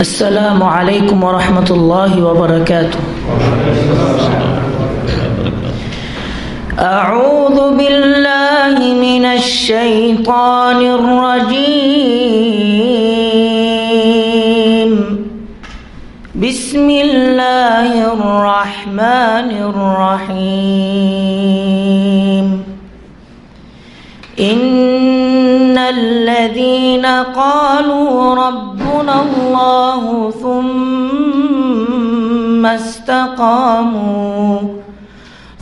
السلام عليكم ورحمة الله وبركاته. أعوذ بالله من الشيطان الرجيم. بسم الله الرحمن الرحيم. إن الذين قالوا ربنا الله ثم استقاموا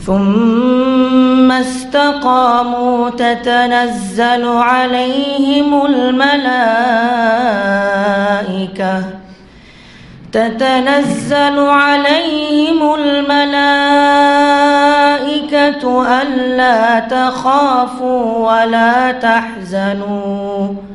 ثم استقاموا تتنزل عليهم الملائكة تتنزل عليهم الملائكة ألا تخافوا ولا تحزنوا.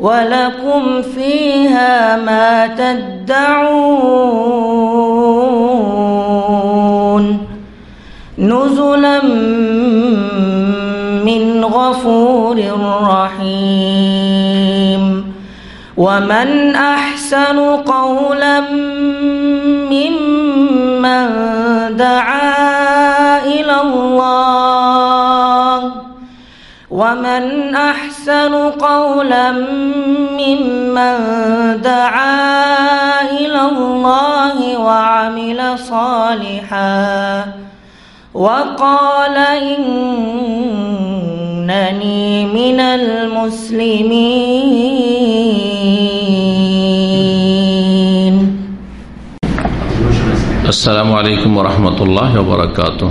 ولكم فيها ما تدعون نزلا من غفور رحيم ومن أحسن قولا ممن دعا إلى الله ومن أحسن قولا ممن دعا إلى الله وعمل صالحا وقال إنني من المسلمين. السلام عليكم ورحمة الله وبركاته.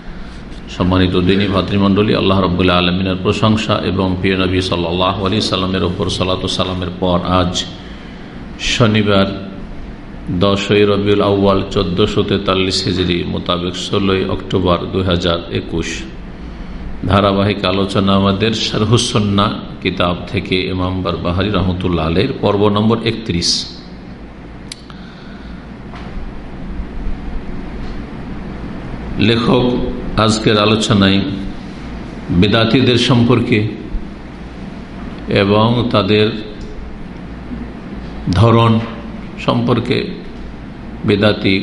সম্মানিত দিনী ভাতৃমণ্ডলী, আল্লাহ রবুল্লা আলমিনের প্রশংসা এবং প্রিয় নবী সাল্লাহ আলী সাল্লামের ওপর সালাত সালামের পর আজ শনিবার দশই রবিউল আউ্য়াল চোদ্দশো তেতাল্লিশ হিজড়ি মোতাবেক ষোলোই অক্টোবর দুই ধারাবাহিক আলোচনা আমাদের শারহুসন্না কিতাব থেকে ইমামবার বাহারি রহমতুল্লাহ আলের পর্ব নম্বর একত্রিশ। লেখক আজকের আলোচনায় বেদাতিদের সম্পর্কে এবং তাদের ধরন সম্পর্কে বেদাতি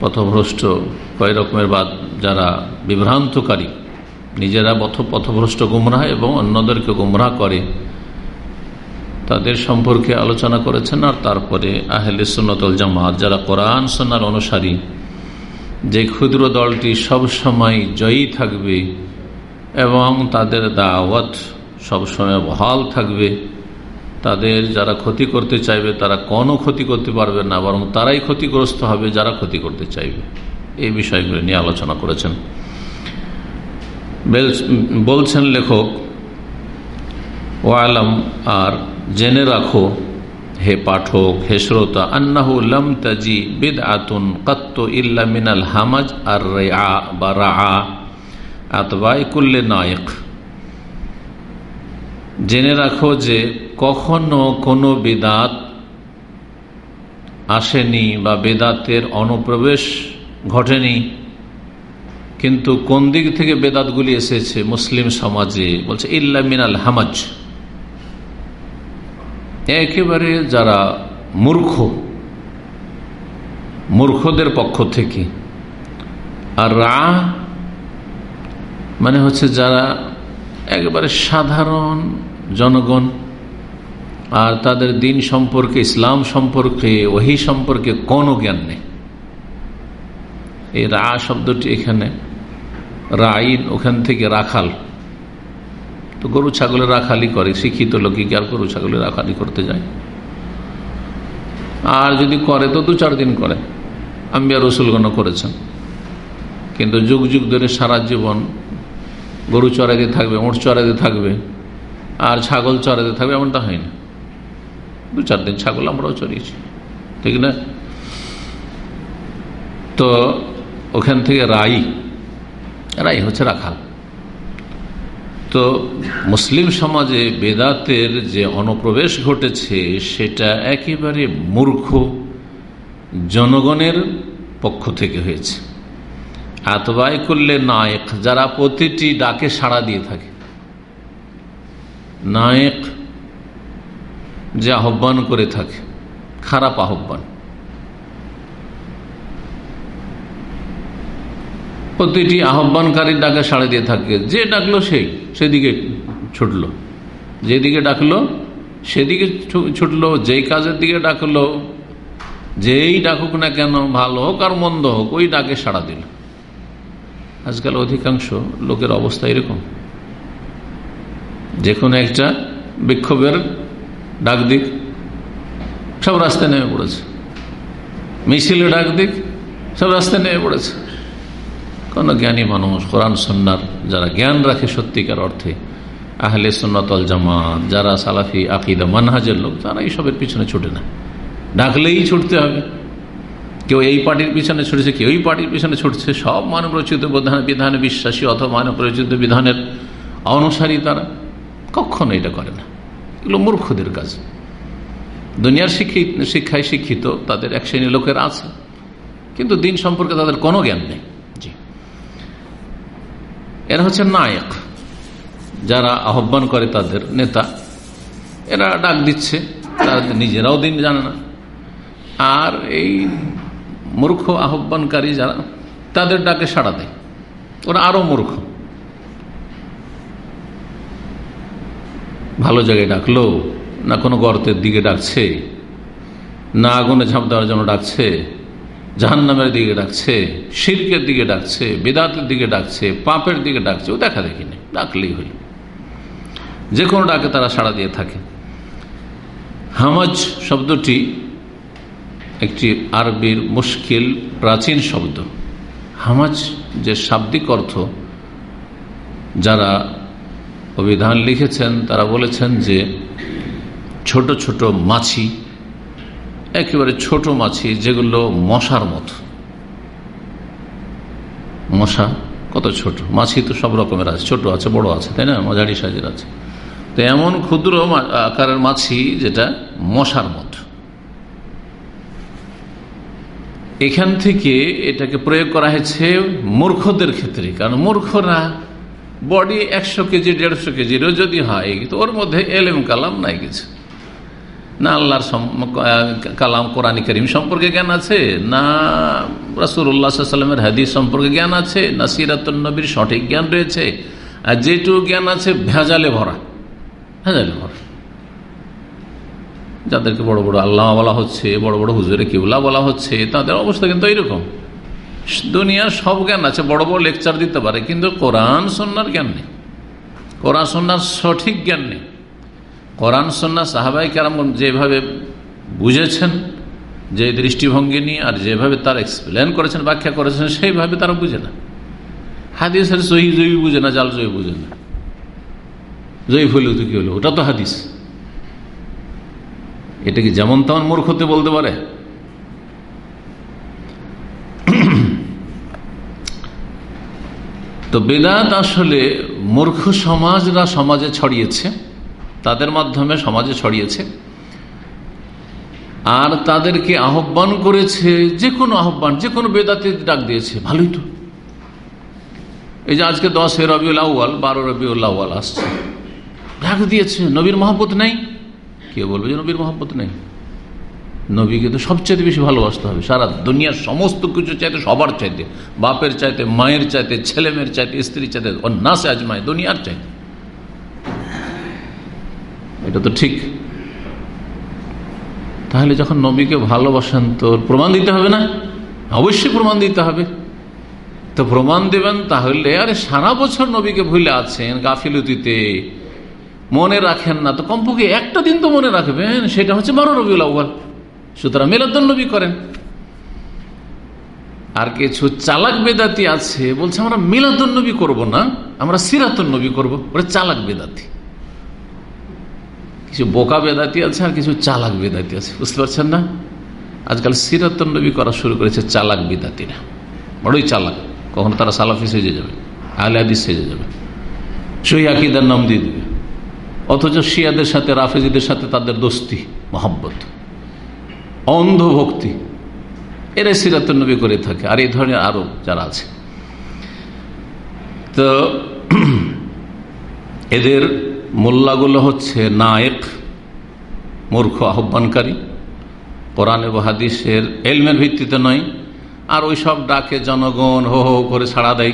পথভ্রষ্ট কয় রকমের বাদ যারা বিভ্রান্তকারী, নিজেরা পথ পথভ্রষ্ট গুমরাহ এবং অন্যদেরকে গুমরাহ করে, তাদের সম্পর্কে আলোচনা করেছেন আর তারপরে আহলে সুন্নতল জামাত, যারা কোরআন সন্ন্যার অনুসারী যে ক্ষুদ্র দলটি সব সময় জয়ী থাকবে এবং তাদের দাওয়াত সবসময় বহাল থাকবে, তাদের যারা ক্ষতি করতে চাইবে তারা কোনো ক্ষতি করতে পারবে না, বরং তারাই ক্ষতিগ্রস্ত হবে যারা ক্ষতি করতে চাইবে। এই বিষয়গুলো নিয়ে আলোচনা করেছেন। বলছেন লেখক, ওয়ালাম, আর জেনে রাখো হে পাঠক, হে শ্রোতা, আন্নাহু লম তাজি বিদ আতুন কত্ত ইল্লা মিনাল হামাজ আর রেআ বা রা আতবাই কুল্লে নায়ক। জেনে রাখো যে কখনো কোনো বেদাত আসেনি বা বেদাতের অনুপ্রবেশ ঘটেনি, কিন্তু কোন দিক থেকে বেদাতগুলি এসেছে? মুসলিম সমাজে বলছে, ইল্লা মিনাল হামাজ। একেবারে যারা মূর্খ, মূর্খদের পক্ষ থেকে। আর রা মানে হচ্ছে যারা একেবারে সাধারণ জনগণ, আর তাদের দিন সম্পর্কে, ইসলাম সম্পর্কে, ওহি সম্পর্কে কোনো জ্ঞান নেই। এই রা শব্দটি এখানে, রাইন ওখান থেকে রাখাল তো গরু ছাগলের রাখালি করে, শিক্ষিত লোকে কি আর গরু ছাগলের রাখালি করতে যায়? আর যদি করে তো দু চার দিন করে। আম্বিয়া রসুলগণ করেছেন। কিন্তু যুগ যুগ ধরে সারা জীবন গরু চড়াইতে থাকবে, ওঁট চড়াইতে থাকবে, আর ছাগল চড়াইতে থাকবে এমনটা হয় না। দু চার দিন ছাগল আমরাও চড়িয়েছি, ঠিক না? তো ওখান থেকে রাই রাই হচ্ছে রাখাল। তো মুসলিম সমাজে বেদাতের যে অনুপ্রবেশ ঘটেছে, সেটা একেবারে মূর্খ জনগণের পক্ষ থেকে হয়েছে। আতবাই করলে নায়ক যারা প্রতিটি ডাকে সাড়া দিয়ে থাকে। নায়ক যে আহ্বান করে থাকে, খারাপ আহ্বান। প্রতিটি আহ্বানকারীর ডাকে সাড়ে দিয়ে থাকে। যে ডাকলো সেই সেদিকে ছুটলো। যেদিকে ডাকলো, সেদিকে ছুটলো। যেই কাজের দিকে ডাকলো, যেই ডাকুক না কেন, ভালো হোক আর মন্দ হোক, ওই ডাকে সাড়া দিল। আজকাল অধিকাংশ লোকের অবস্থা এরকম। যে কোনো একটা বিক্ষোভের ডাক দিক, সব রাস্তায় নেমে পড়েছে। মিছিলে ডাক দিক, সব রাস্তায় নেমে পড়েছে। কোন জ্ঞানী মানুষ, কোরআন সন্ন্যার যারা জ্ঞান রাখে সত্যিকার অর্থে, আহলে সন্ন্যতল জামাত, যারা সালাফি, আকিদা, মানহাজের লোক, তারা এইসবের পিছনে ছুটে না। ডাকলেই ছুটতে হবে। কেউ এই পার্টির পিছনে ছুটছে, কেউ এই পার্টির পিছনে ছুটছে, সব মানব রচিত বিধানে, বিশ্বাসী অথবা মানব রচিত বিধানের অনুসারী তারা। কখনো এটা করে না। এগুলো মূর্খদের কাজ। দুনিয়ার শিক্ষিত, শিক্ষায় শিক্ষিত, তাদের এক শ্রেণির লোকের আছে। কিন্তু দিন সম্পর্কে তাদের কোনো জ্ঞান নেই। এরা হচ্ছে নায়ক। যারা আহ্বান করে তাদের নেতা, এরা ডাক দিচ্ছে, তারা নিজেরাও দিন জানে না। আর এই মূর্খ আহ্বানকারী যারা, তাদের ডাকে সাড়া দেয়। ওরা আরও মূর্খ। ভালো জায়গায় ডাকলো, না কোনো গর্তের দিকে ডাকছে, না আগুনে ঝাঁপ দেওয়ার জন্য ডাকছে জাহান্নামের দিকে ডাকছে, শির্কের দিকে ডাকছে, বেদাতের দিকে ডাকছে, পাপের দিকে ডাকছে, ও দেখা দেখিনি, ডাকলেই হইল যে কোনো ডাকে তারা সাড়া দিয়ে থাকে। হামাজ শব্দটি একটি আরবির মুশকিল, প্রাচীন শব্দ। হামাজ যে শাব্দিক অর্থ, যারা অভিধান লিখেছেন, তারা বলেছেন যে ছোট ছোট মাছি একেবারে ছোট মাছি, যেগুলো মশার মতো। মশা কত ছোট? মাছি তো সব রকমের আছে, ছোট আছে, বড় আছে, তাই না? মাঝারি সাইজের আছে। তো এমন ক্ষুদ্র আকারের মাছি যেটা মশার মতো। এখান থেকে এটাকে প্রয়োগ করা হয়েছে মূর্খদের ক্ষেত্রে, কারণ মূর্খরা বডি একশো কেজি, দেড়শো কেজিরও যদি হয় তো ওর মধ্যে এলেম কালাম নাই কিছু। না আল্লাহর কালাম কোরআন করিম সম্পর্কে জ্ঞান আছে? না রাসুল্লাহামের হাদিস সম্পর্কে জ্ঞান আছে? না সিরাতনবীর সঠিক জ্ঞান রয়েছে? আর যেটুকু জ্ঞান আছে, ভেজালে ভরা। ভেজালে ভরা। যাদেরকে বড় বড় আল্লাহ বলা হচ্ছে, বড় বড় হুজুরে কিউলা বলা হচ্ছে, তাদের অবস্থা কিন্তু এইরকম। দুনিয়ার সব জ্ঞান আছে, বড় বড় লেকচার দিতে পারে, কিন্তু কোরআন সন্ন্যার জ্ঞান নেই। কোরআন সন্ন্যার সঠিক জ্ঞান নেই। কোরআন সন্না সাহাবাই কেরাম যেভাবে বুঝেছেন, যে দৃষ্টিভঙ্গি নিয়ে আর যেভাবে তার এক্সপ্লেন করেছেন, ব্যাখ্যা করেছেন, সেইভাবে তারা বুঝে না। হাদিসের সহি জয়ী বুঝে না, জাল জয়ী বুঝে না। জয়ী হইল তো কি হলো? ওটা তো হাদিস। এটা কি যেমন তেমন মূর্খতে বলতে পারে? তো বেদাত আসলে মূর্খ সমাজরা সমাজে ছড়িয়েছে? তাদের মাধ্যমে সমাজে ছড়িয়েছে। আর তাদেরকে আহ্বান করেছে, যে কোনো আহ্বান, যে কোনো বেদাতে ডাক দিয়েছে, ভালোই তো। এই যে আজকে দশে রবিউল আউ্য়াল, বারো রবিউল আউ্য়াল আসছে। ডাক দিয়েছে, নবীর মহব্বত নেই? কেউ বলবে যে নবীর মহব্বত নেই? নবীকে তো সবচাইতে বেশি ভালোবাসতে হবে। সারা দুনিয়ার সমস্ত কিছু চাইতে, সবার চাইতে, বাপের চাইতে, মায়ের চাইতে ছেলে মেয়ের চাইতে, স্ত্রীর চাইতে, অন্যাসে আজমায়, দুনিয়ার চাইতে। এটা তো ঠিক। তাহলে যখন নবীকে ভালোবাসেন, তো প্রমাণ দিতে হবে না? অবশ্যই প্রমাণ দিতে হবে। তো প্রমাণ দেবেন তাহলে, আরে সারা বছর নবীকে ভুলে আছেন গাফিলতিতে, মনে রাখেন না। তো কমপক্ষে একটা দিন তো মনে রাখবেন, সেটা হচ্ছে বারো রবিউল আউ্বাল সুতরাং মিলাদ্দন নবী করেন। আর কিছু চালাক বেদাতি আছে, বলছে, আমরা মিলাদুল নবী করব না, আমরা সিরাতুল নবী করব। ওরা চালাক বেদাতি। কিছু বোকা বেদাতি আছে আর কিছু চালাক বেদাতি আছে, বুঝতে পারছেন না? আজকাল সিরাতুল নবী করা শুরু করেছে চালাক বেদাতিরা। বড়ই চালাক, কখনো তারা সালাফি সেজে যাবে, আহলে হাদিস সেজে যাবে। সই আকিদার নাম দিয়ে দেবে। অথচ শিয়াদের সাথে, রাফেজিদের সাথে তাদের দোস্তি, মহব্বত, অন্ধভক্তি এরা সিরাতুল করে থাকে, আর এই ধরনের আরও যারা আছে। তো, এদের মোল্লাগুলো হচ্ছে নায়েক, মূর্খ, আহ্বানকারী। কোরআন এবং এলমের ভিত্তিতে নয়। আর ওই সব ডাকে জনগণ হো হো করে ছাড়া দেয়।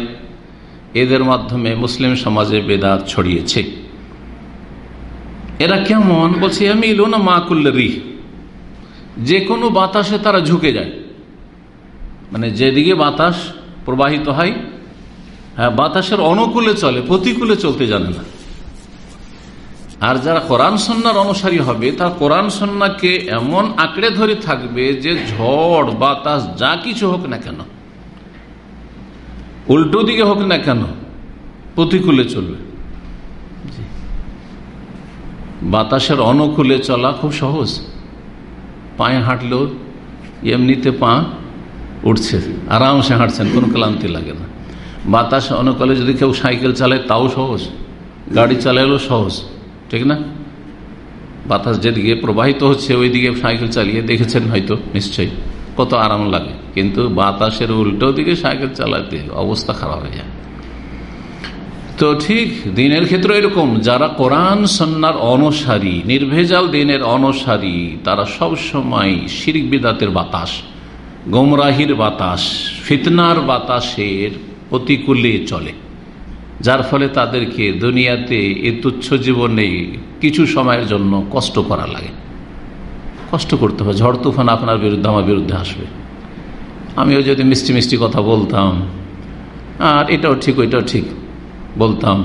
এদের মাধ্যমে মুসলিম সমাজে বেদাত ছড়িয়েছে। এরা কেমন? বলছে আমি ইলো না মা রি যে কোনো বাতাসে তারা ঝুঁকে যায়। মানে যেদিকে বাতাস প্রবাহিত হয় হ্যাঁ বাতাসের অনুকূলে চলে, প্রতিকূলে চলতে জানে না। আর যারা কোরআন সন্ন্যার অনুসারী হবে তার কোরআন সন্নাকে এমন আঁকড়ে ধরে থাকবে যে ঝড় বাতাস যা কিছু হোক না কেন উল্টো দিকে হোক না কেন প্রতিকূলে চলবে। বাতাসের অনুকূলে চলা খুব সহজ। পায়ে হাঁটলেও এমনিতে পা উঠছে আরামসে হাঁটছেন কোনো ক্লান্তি লাগে না। বাতাস অনুকূলে যদি কেউ সাইকেল চালায় তাও সহজ। গাড়ি চালাইলেও সহজ। ঠিক না? বাতাস যেদিকে প্রবাহিত হচ্ছে ওই দিকে সাইকেল চালিয়ে দেখেছেন হয়তো, নিশ্চয়ই। কত আরাম লাগে। কিন্তু বাতাসের উল্টো দিকে সাইকেল চালাতে অবস্থা খারাপ হয়ে যায়। তো ঠিক দিনের ক্ষেত্রে এরকম, যারা কোরআন সন্ন্যার অনুসারী, নির্ভেজাল দিনের অনুসারী, তারা সব সময় শিরিক বিদাতের বাতাস, গোমরাহির বাতাস, ফিতনার বাতাসের প্রতিকূলে চলে। যার ফলে তাদেরকে দুনিয়াতে এ তুচ্ছ জীবনে কিছু সময়ের জন্য কষ্ট করা লাগে। কষ্ট করতে হবে ঝড় তুফান আপনার বিরুদ্ধে, আমার বিরুদ্ধে আসবে। আমিও যদি মিষ্টি মিষ্টি কথা বলতাম, আর এটাও ঠিক, ওইটাও ঠিক বলতাম,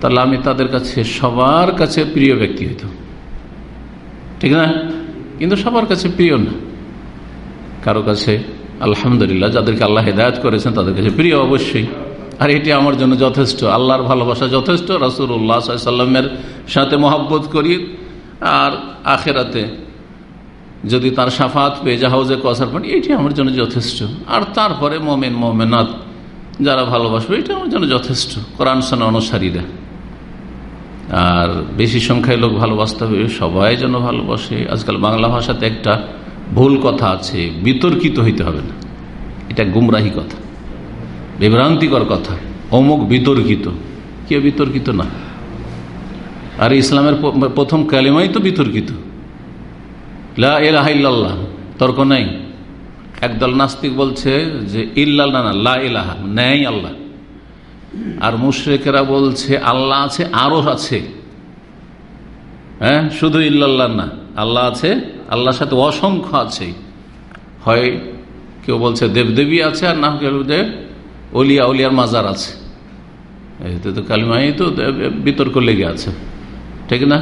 তাহলে আমি তাদের কাছে সবার কাছে প্রিয় ব্যক্তি হইত ঠিক না? কিন্তু সবার কাছে প্রিয় না। কারও কাছে আলহামদুলিল্লাহ, যাদেরকে আল্লাহ হেদায়ত করেছেন, তাদের কাছে প্রিয় অবশ্যই। আর এটি আমার জন্য যথেষ্ট। আল্লাহর ভালোবাসা যথেষ্ট রাসুল্লাহ সাল্লামের সাথে মহাব্বত করি। আর আখেরাতে যদি তার সাফাত পেয়ে জাহাজে কসার পান, এটি আমার জন্য যথেষ্ট। আর তারপরে মোমেন মোমেনাথ যারা ভালোবাসবে, এটা আমার জন্য যথেষ্ট। কোরআন সোনা অনুসারীরা আর বেশি সংখ্যায় লোক ভালোবাসতে হবে, সবাই যেন ভালোবাসে। আজকাল বাংলা ভাষাতে একটা ভুল কথা আছে, বিতর্কিত হইতে হবে না। এটা গুমরাহি কথা। বিভ্রান্তিকর কথা। অমুক বিতর্কিত। কে বিতর্কিত না। আর ইসলামের প্রথম কালিমাই তো বিতর্কিত। লাহ তর্ক নাই। একদল নাস্তিক বলছে যে ইল্লাল, না লা ইলাহা, নেই আল্লাহ। আর মুশ্রেকেরা বলছে আল্লাহ আছে, আরও আছে। হ্যাঁ শুধু ইল্লাল্লাহ না, আল্লাহ আছে, আল্লাহর সাথে অসংখ্য আছে। হয় কেউ বলছে দেবদেবী আছে আর না কেউ দেব অলিয়া, অলিয়ার মাজার আছে। এতে তো কালিমাই তো বিতর্ক লেগে আছে। ঠিক না?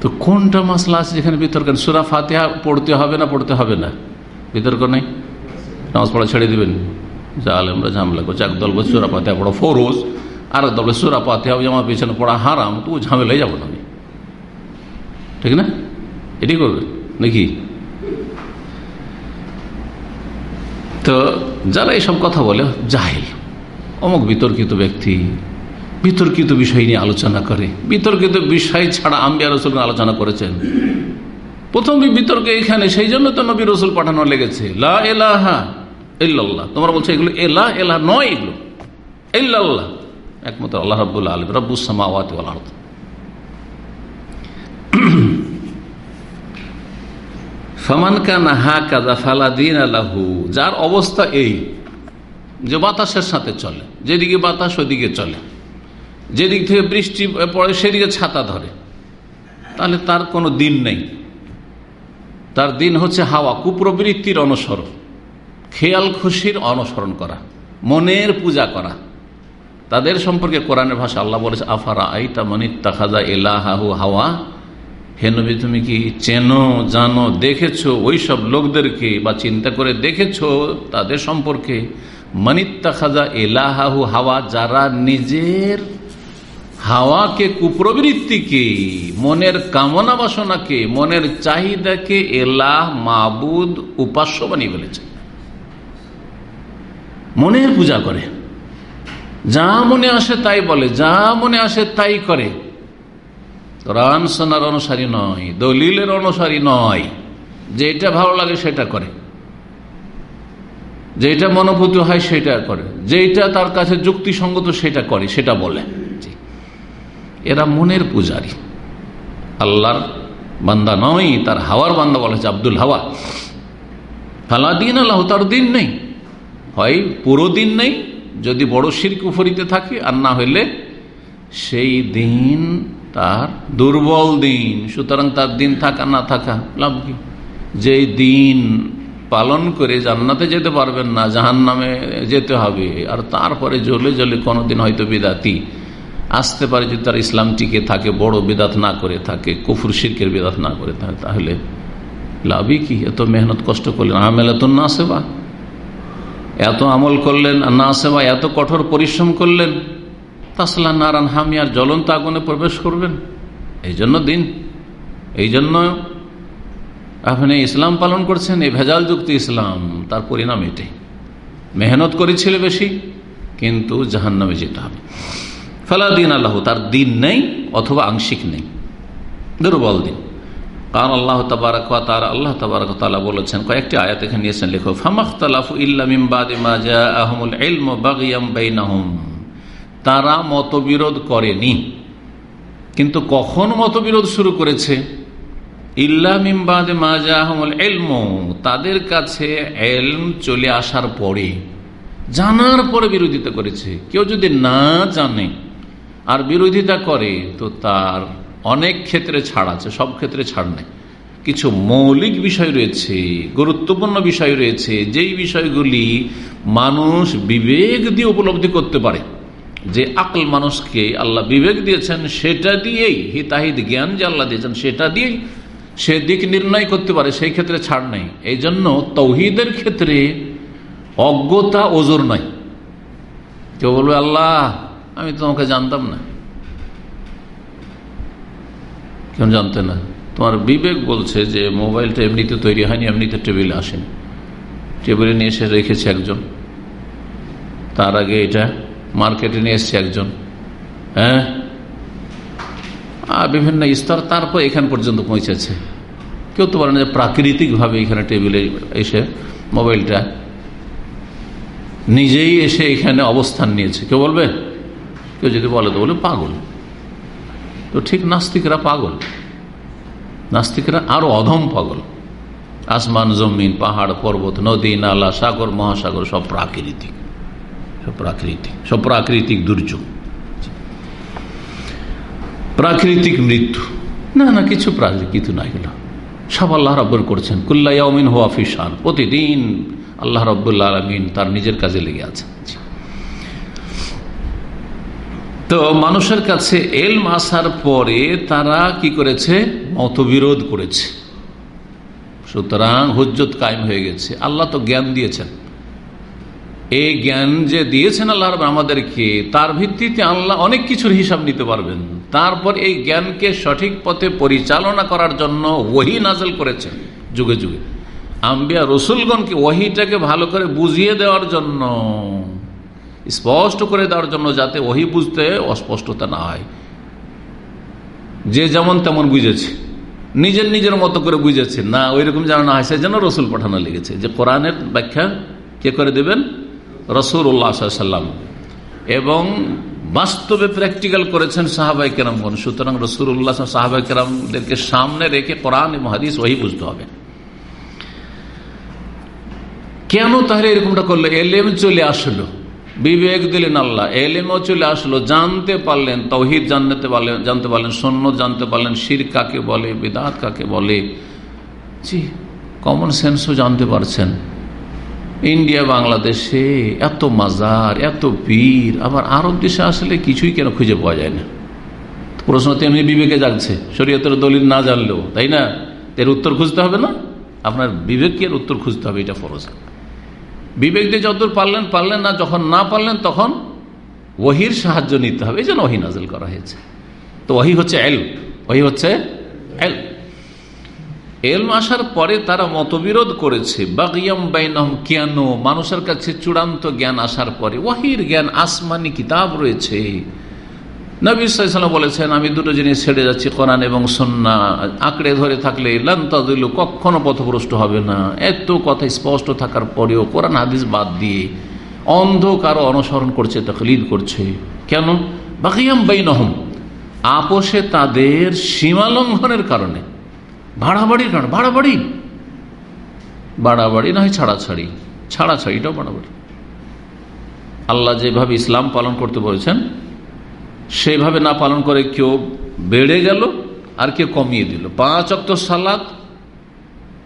তো কোনটা মশলা আছে যেখানে বিতর্ক সুরা ফাতেহা পড়তে হবে না, পড়তে হবে না? বিতর্ক নেই? নামাজ পড়া ছেড়ে দিবেন? যা আলেমরা ঝামেলা করছে। একদল বলছে, সুরা ফাতেহা পড়া ফরোজ আর এক দল সুরা ফাতেহা আমার পিছনে পড়া হারাম, তো ঝামেলাই যাব না ঠিক না? এটি করবে? নাকি? তো যারা এইসব কথা বলে, জাহিল, অমুক বিতর্কিত ব্যক্তি, বিতর্কিত বিষয় নিয়ে আলোচনা করে, বিতর্কিত বিষয় ছাড়া আম্বিয়া রসুল আলোচনা করেছেন। প্রথম বিতর্ক এখানে, সেই জন্য তো নবী রসুল পাঠানো লেগেছে। লা এলাহা ইল্লাল্লাহ। তোমরা বলছো এগুলো এলা এলা নয় এগুলো। ইল্লাল্লাহ। একমাত্র আল্লাহ রব্বুল্লাহ আলম রব্বুসামাওয়াত আল্লাহ ফমান কানা হা কাজা ফালাদিন আল্লাহু যার অবস্থা এই, যে বাতাসের সাথে চলে, যেদিকে বাতাস ওদিকে চলে, যেদিক থেকে বৃষ্টি পড়ে সেদিকে ছাতা ধরে। তাহলে তার কোনো দিন নেই। তার দিন হচ্ছে হাওয়া, কুপ্রবৃত্তির অনুসরণ, খেয়াল খুশির অনুসরণ করা, মনের পূজা করা। তাদের সম্পর্কে কোরআনের ভাষা আল্লাহ বলেছে আফারা আইতা মনিত্তা খাজা এলাহাহু হাওয়া? হে নবী, তুমি কি চেনো, জানো, দেখেছ ওই সব লোকদেরকে বা চিন্তা করে দেখেছ তাদের সম্পর্কে? মনিত্তা খাজা এলাহাহু হাওয়া, যারা নিজের হাওয়াকে, কুপ্রবৃত্তিকে, মনের কামনা বাসনাকে, মনের চাহিদাকে এলাহ, মাবুদ, উপাস্য বানিয়ে ফেলেছে। মনের পূজা করে। যা মনে আসে তাই বলে, যা মনে আসে তাই করে। কোরআন সোনার অনুসারী নয়, দলিলের অনুসারী নয়। যেটা ভালো লাগে সেটা করে। যেটা মনোভূত হয় সেটা করে। যেটা তার কাছে যুক্তিসঙ্গত সেটা করে, সেটা বলে। এরা মনের পূজারী। আল্লাহর বান্দা নয়, তার হাওয়ার বান্দা বলেছে আব্দুল হাওয়া। ফালা দিন আল্লাহ, তার দিন নেই। হয় পুরো দিন নেই, যদি বড় শির কুফরিতে থাকে, আর না হইলে সেই দিন তার দুর্বল দিন, সুতরাং তার দিন থাকা না থাকা লাভ কি? যে দিন পালন করে জান্নাতে যেতে পারবেন না জাহান নামে যেতে হবে, আর তারপরে জ্বলে জ্বলে কোনোদিন হয়তো বিদাতি আসতে পারে যদি তার ইসলাম টিকে থাকে, বড় বেদাত না করে থাকে, কুফুর, শিরকের বেদাত না করে থাকে, তাহলে লাভই কি? এত মেহনত কষ্ট করলেন। আমেলা তো না সেবা এত আমল করলেন না সেবা এত কঠোর পরিশ্রম করলেন তাসলা নারান হামিয়ার জ্বলন্ত আগুনে প্রবেশ করবেন। এই জন্য দিন। এই জন্য আপনি ইসলাম পালন করছেন, এই ভেজাল যুক্ত ইসলাম, তার পরিণাম এটাই। মেহনত করেছিল বেশি, কিন্তু জাহান নামে যেতে হবে। ফেলা দিন আল্লাহ, তার দিন নেই অথবা আংশিক নেই। দুর্বল দিন। কারণ আল্লাহ তবারক তার আল্লাহ তবারক তালা বলেছেন, কয়েকটি আয়াত এখানে নিয়েছেন, লেখক, ফামাখতালাফু ইল্লামিমবাদিমাজাহুল ইলম বাগিয়াম বাইনাহুম। তারা মতবিরোধ করেনি। কিন্তু কখন মতবিরোধ শুরু করেছে? ইল্লামিমবাদ মাজাহমুল এলম তাদের কাছে এলম চলে আসার পরে, জানার পরে বিরোধিতা করেছে। কেউ যদি না জানে আর বিরোধিতা করে, তো তার অনেক ক্ষেত্রে ছাড় আছে, সব ক্ষেত্রে ছাড় নেই। কিছু মৌলিক বিষয় রয়েছে, গুরুত্বপূর্ণ বিষয় রয়েছে, যেই বিষয়গুলি মানুষ বিবেক দিয়ে উপলব্ধি করতে পারে। যে আকল মানুষকে আল্লাহ বিবেক দিয়েছেন, সেটা দিয়েই হিতাহিত জ্ঞান যে আল্লাহ দিয়েছেন, সেটা দিয়েই সে দিক নির্ণয় করতে পারে, সেই ক্ষেত্রে ছাড় নেই। এই জন্য তৌহিদের ক্ষেত্রে অজ্ঞতা ওজোর নাই। কেউ বলবে, আল্লাহ, আমি তোমাকে জানতাম না। কেউ জানতে না। তোমার বিবেক বলছে যে মোবাইলটা এমনিতে তৈরি হয়নি, এমনিতে টেবিলে আসেনি। টেবিলে নিয়ে এসে রেখেছে একজন। তার আগে এটা মার্কেটে নিয়ে এসছে একজন। হ্যাঁ? আর বিভিন্ন স্তর তারপর এখান পর্যন্ত পৌঁছেছে। কেউ তো বলে না যে প্রাকৃতিকভাবে এখানে টেবিলে এসে মোবাইলটা নিজেই এসে এখানে অবস্থান নিয়েছে। কেউ বলবে? কেউ যদি বলে তো বলে পাগল। তো ঠিক নাস্তিকরা পাগল। নাস্তিকরা আরও অধম পাগল। আসমান, জমিন, পাহাড়, পর্বত, নদী, নালা, সাগর, মহাসাগর সব প্রাকৃতিক। প্রাকৃতিক সব প্রাকৃতিক দুর্যোগ। প্রাকৃতিক মৃত্যু। না না, কিছু প্রাকৃতিক না, এগুলো। সব আল্লাহ রব্বর করছেন। কুল্লাউমিন হোয়া ফিসান প্রতিদিন আল্লাহ রব্বুল্লা আলমিন তার নিজের কাজে লেগে আছেন। তো মানুষের কাছে এলম আসার পরে তারা কি করেছে? মতবিরোধ করেছে। সুতরাং হুজ্জত কায়েম হয়ে গেছে। আল্লাহ তো জ্ঞান দিয়েছেন। এই জ্ঞান যে দিয়েছেন আল্লাহ আমাদেরকে, তার ভিত্তিতে আল্লাহ অনেক কিছুর হিসাব নিতে পারবেন। তারপর এই জ্ঞানকে সঠিক পথে পরিচালনা করার জন্য ওহি নাজল করেছেন যুগে যুগে। আম্বিয়া রসুলগণকে ওহিটাকে ভালো করে বুঝিয়ে দেওয়ার জন্য, স্পষ্ট করে দেওয়ার জন্য যাতে ওহি বুঝতে অস্পষ্টতা না হয়। যে যেমন তেমন বুঝেছে, নিজের নিজের মতো করে বুঝেছে। না ওই রকম যেন না হয়, সেজন্য রসুল পাঠানো লেগেছে যে কোরআনের ব্যাখ্যা কে করে দেবেন? রসুল উল্লাহ সাল্লাম এবং বাস্তবে প্র্যাকটিক্যাল করেছেন সাহাবাই কেরামগণ। সুতরাং রসুল উল্লাহ সাহাবাই কেরামদেরকে সামনে রেখে কোরআন এবং হাদিস ওই বুঝতে হবে। কেন তাহলে এরকমটা করল? এলেম চলে আসলো। বিবেক দিলেন আল্লাহ। এলেমও চলে আসলো। জানতে পারলেন তৌহিদ জানতে পারলেন জানতে পারলেন সৈন্য জানতে পারলেন, শির কাকে বলে, বেদাত কাকে বলে? জি কমন সেন্সও জানতে পারছেন। ইন্ডিয়া, বাংলাদেশে এত মাজার, এত পীর আবার আরব দেশে আসলে কিছুই কেন খুঁজে পাওয়া যায় না? প্রশ্ন তো এমনি বিবেকে যাচ্ছে শরীয়তের দলিল না জানলেও, তাই না? এর উত্তর খুঁজতে হবে না? আপনার বিবেককে উত্তর খুঁজতে হবে, এটা ফরজ। বিবেক দিয়ে যতদূর পারলেন পারলেন না, যখন না পারলেন, তখন ওহির সাহায্য নিতে হবে। এই জন্য ওহি নাজিল করা হয়েছে। তো ওহি হচ্ছে এল ওহি হচ্ছে এল এলম আসার পরে তারা মতবিরোধ করেছে। বাগিয়াম বাইনম কেন মানুষের কাছে চূড়ান্ত জ্ঞান আসার পরে। ওয়াহির জ্ঞান, আসমানি কিতাব রয়েছে। বলেছেন, আমি দুটো জিনিস ছেড়ে যাচ্ছি, কোরআন এবং সন্না আঁকড়ে ধরে থাকলে লান্তাদিল কখনো পথভ্রষ্ট হবে না। এত কথা স্পষ্ট থাকার পরেও কোরআন হাদিস বাদ দিয়ে অন্ধ অন্ধকারও অনুসরণ করছে তকলিদ করছে। কেন? বাকিয়াম বাইনহম, আপোষে তাদের সীমালঙ্ঘনের কারণে। ভাড়াবাড়ির কারণে ভাড়াবাড়ি বাড়াবাড়ি না হয় ছাড়াছাড়ি। ছাড়াছাড়িটাও বাড়াবাড়ি। আল্লাহ যেভাবে ইসলাম পালন করতে বলেছেন সেইভাবে না পালন করে কেউ বেড়ে গেল আর কেউ কমিয়ে দিল। পাঁচ অক্ট সালাদ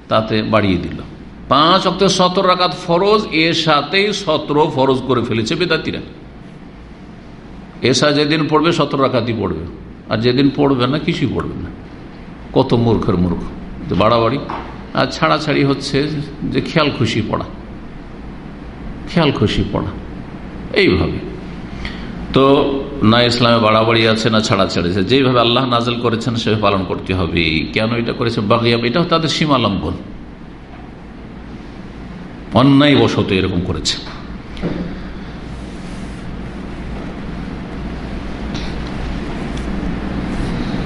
তাতে বাড়িয়ে দিল। পাঁচ অক্ট সতেরো রাকাত ফরজ এর সাথেই সতেরো ফরজ করে ফেলেছে বেদাতিরা। এসা যেদিন পড়বে সতেরো রাকাতই পড়বে। আর যেদিন পড়বে না, কিছুই পড়বে না। কত মূর্খের মূর্খ। বাড়াবাড়ি। আর ছাড়াছাড়ি হচ্ছে যে খেয়াল খুশি পড়া। খেয়াল খুশি পড়া। এইভাবে। তো না ইসলামে বাড়াবাড়ি আছে, না ছাড়াছাড়ি আছে। যেভাবে আল্লাহ নাজল করেছেন, সেভাবে পালন করতে হবে। কেন এটা করেছে? বাগিয়াম এটাও তাদের সীমালম্বন অন্যায় বশত এরকম করেছে।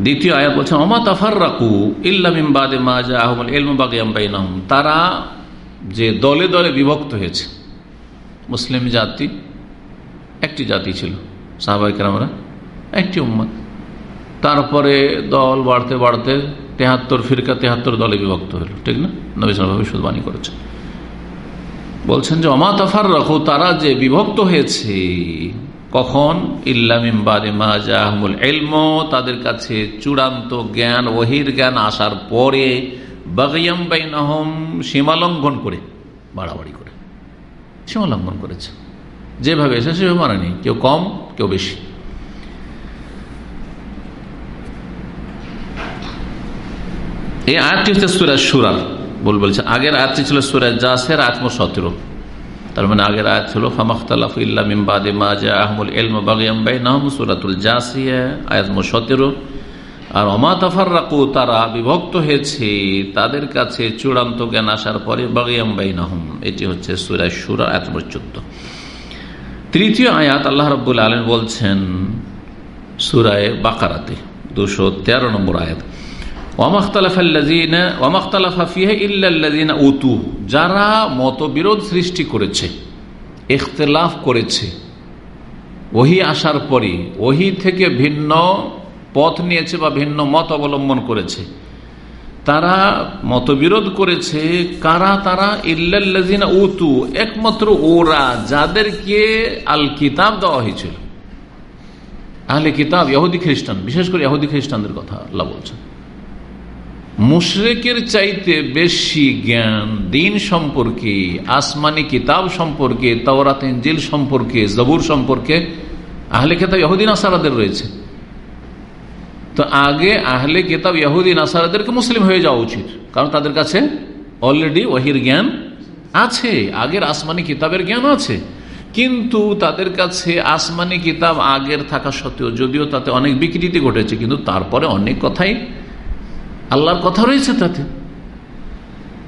দ্বিতীয় আয়াত বলছেন অমা তাফার রাকু ইল্লামিমবাদে মা যা আহমুল তারা যে দলে দলে বিভক্ত হয়েছে, মুসলিম জাতি, একটি জাতি ছিল সাহবাইকার একটি উম্মত। তারপরে দল বাড়তে বাড়তে তেহাত্তর ফিরকা তেহাত্তর দলে বিভক্ত হলো, ঠিক না? নবী ভবিষ্যৎবাণী করেছে বলছেন যে অমা তাফার রাখো তারা যে বিভক্ত হয়েছে কখন? ইল্লামিমবাদমুল এলম তাদের কাছে চূড়ান্ত জ্ঞান, ওহির জ্ঞান আসার পরে বাগিয়াম বাইনাহম সীমালঙ্ঘন করে, বাড়াবাড়ি করে। সীমালঙ্ঘন করেছে। যেভাবে এসে সেভাবে মানেনি কেউ কম, কেউ বেশি। এই আয়াতটি হচ্ছে সুরাজ সুরার বল বলছেন আগের আয়াতটি ছিল সুরাজ জাসের আত্ম সতেরো। তার মানে আগের আয়াত ছিল, ফামাখতালাফ ইল্লামিমবাদে মাজা আহমুল এলম বাগিয়াম্বাই নাহম সুরাতুল জাসিয়া আয়াতম সতেরো আর অমা তাফার রাকু তারা বিভক্ত হয়েছে, তাদের কাছে চূড়ান্ত জ্ঞান আসার পরে বাগিয়াম্বাই নাহম এটি হচ্ছে সুরাজ সুরা আয়াতম চোদ্দ। তৃতীয় আয়াত আল্লাহ রব্বুল আলম বলছেন, সুরায় বাকারাতে, দুশো তেরো নম্বর আয়াত। যারা মতবিরোধ সৃষ্টি করেছে, ইখতলাফ করেছে, ওহি আসার পরে ওহি থেকে ভিন্ন পথ নিয়েছে বা ভিন্ন মত অবলম্বন করেছে, তারা মতবিরোধ করেছে, কারা তারা? ইল্লাল্লাজিনা উতু। একমাত্র ওরা, যাদেরকে আল কিতাব দেওয়া হয়েছিল। আহলে কিতাব ইহুদি খ্রিস্টান, বিশেষ করে ইহুদি খ্রিস্টানদের কথা আল্লাহ বলছেন। মুশরেকের চাইতে বেশি জ্ঞান দিন সম্পর্কে, আসমানি কিতাব সম্পর্কে, তাওরাত ইঞ্জিল সম্পর্কে, জবুর সম্পর্কে আহলে কিতাব ইহুদিন আসারাদের রয়েছে। তো আগে আহলে কিতাব ইহুদিন আসারাদেরকে মুসলিম হয়ে যাওয়া উচিত। কারণ তাদের কাছে অলরেডি ওহির জ্ঞান আছে, আগের আসমানি কিতাবের জ্ঞান আছে। কিন্তু তাদের কাছে আসমানি কিতাব আগের থাকা সত্ত্বেও, যদিও তাতে অনেক বিকৃতি ঘটেছে, কিন্তু তারপরে অনেক কথাই আল্লাহর কথা রয়েছে তাতে।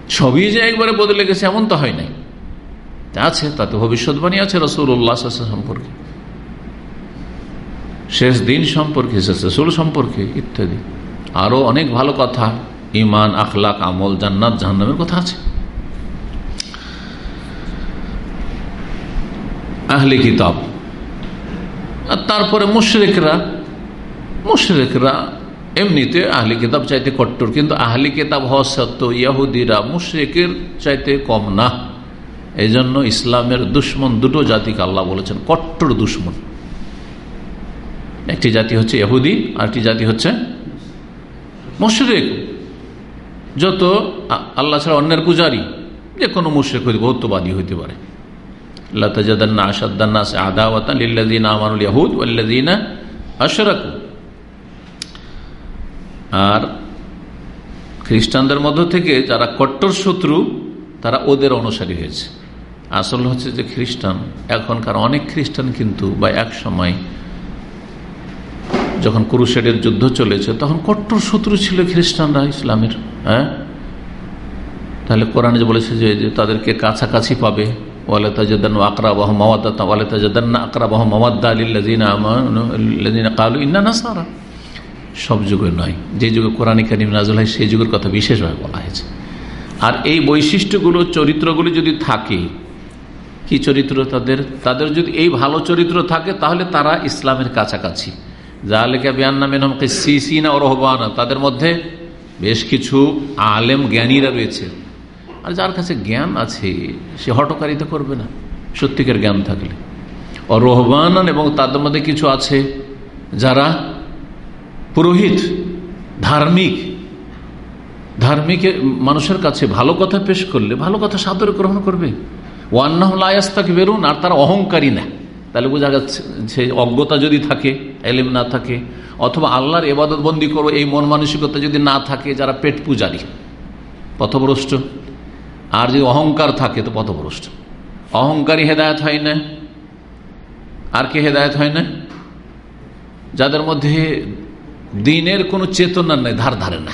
সবই যে একবারে বদলে গেছে, এমন তো হয় নাই। আছে, তাতে ভবিষ্যৎবাণী আছে রসুল্লাহ সম্পর্কে। শেষ দিন সম্পর্কে, শেষ রসুল সম্পর্কে ইত্যাদি। আরও অনেক ভালো কথা ইমান আখলাক, আমল, জান্নাত, জাহান্নামের কথা আছে। আহলে কিতাব, আর তারপরে মুশরেকরা মুশরেকরা এমনিতে আহলি কিতাব চাইতে কট্টর, কিন্তু আহলি কিতাব হওয়া সত্ত্বেও ইয়াহুদিরা মুশরেকের চাইতে কম না। এই জন্য ইসলামের দুশ্মন দুটো জাতিকে আল্লাহ বলেছেন, কট্টর দুশ্মন। একটি জাতি হচ্ছে ইহুদি আর একটি জাতি হচ্ছে মুশরেক। যত আল্লাহ ছাড়া অন্যের পূজারি, যে কোনো মুশরেক হইতে বহুত্ববাদী হইতে পারে। লতাজাদান্না আসাদান্না আদাওয়াতান লিল্লাযিনা আমানুল ইয়াহুদ ওয়াল্লাযিনা আশরাকু। আর খ্রিস্টানদের মধ্য থেকে যারা কট্টর শত্রু, তারা ওদের অনুসারী হয়েছে। আসল হচ্ছে যে খ্রিস্টান, এখনকার অনেক খ্রিস্টান কিন্তু বা এক সময় যখন কুরুশেডের যুদ্ধ চলেছে, তখন কট্টর শত্রু ছিল খ্রিস্টানরা ইসলামের হ্যাঁ? তাহলে কোরআনে যে বলেছে যে তাদেরকে কাছাকাছি পাবে। ওয়ালে তাজাদান আকরা বাহ মাওয়াদা ওয়ালে তাজাদান আকরা বাহ মাওয়াদ্দা কালু ইন্না নাসারা। সব যুগে নয়। যে যুগে কোরআনিক কারিম নাজল হয়, সেই যুগের কথা বিশেষভাবে বলা হয়েছে। আর এই বৈশিষ্ট্যগুলো, চরিত্রগুলি যদি থাকে, কি চরিত্র তাদের? তাদের যদি এই ভালো চরিত্র থাকে, তাহলে তারা ইসলামের কাছাকাছি। জালেকা বিয়ান্না মেনম সিসিনা ও রহবানা। তাদের মধ্যে বেশ কিছু আলেম জ্ঞানীরা রয়েছে। আর যার কাছে জ্ঞান আছে, সে হটকারিতা করবে না, সত্যিকার জ্ঞান থাকলে। ও রহবান এবং তাদের মধ্যে কিছু আছে যারা পুরোহিত, ধার্মিক। ধার্মিক মানুষের কাছে ভালো কথা পেশ করলে ভালো কথা সাদরে গ্রহণ করবে। ওয়ান্নাহলায়াস্তাকে বেরুন আর তার অহংকারী না। তাহলে বোঝা যাচ্ছে অজ্ঞতা যদি থাকে, এলিম না থাকে, অথবা আল্লাহর এবাদত বন্দি করো, এই মন মানসিকতা যদি না থাকে, যারা পেট পূজারি, পথভ্রষ্ট। আর যদি অহংকার থাকে, তো পথভ্রষ্ট। অহংকারী হেদায়ত হয় না। আর কে হেদায়ত হয় না? যাদের মধ্যে দিনের কোনো চেতনা নেই, ধার ধারে না।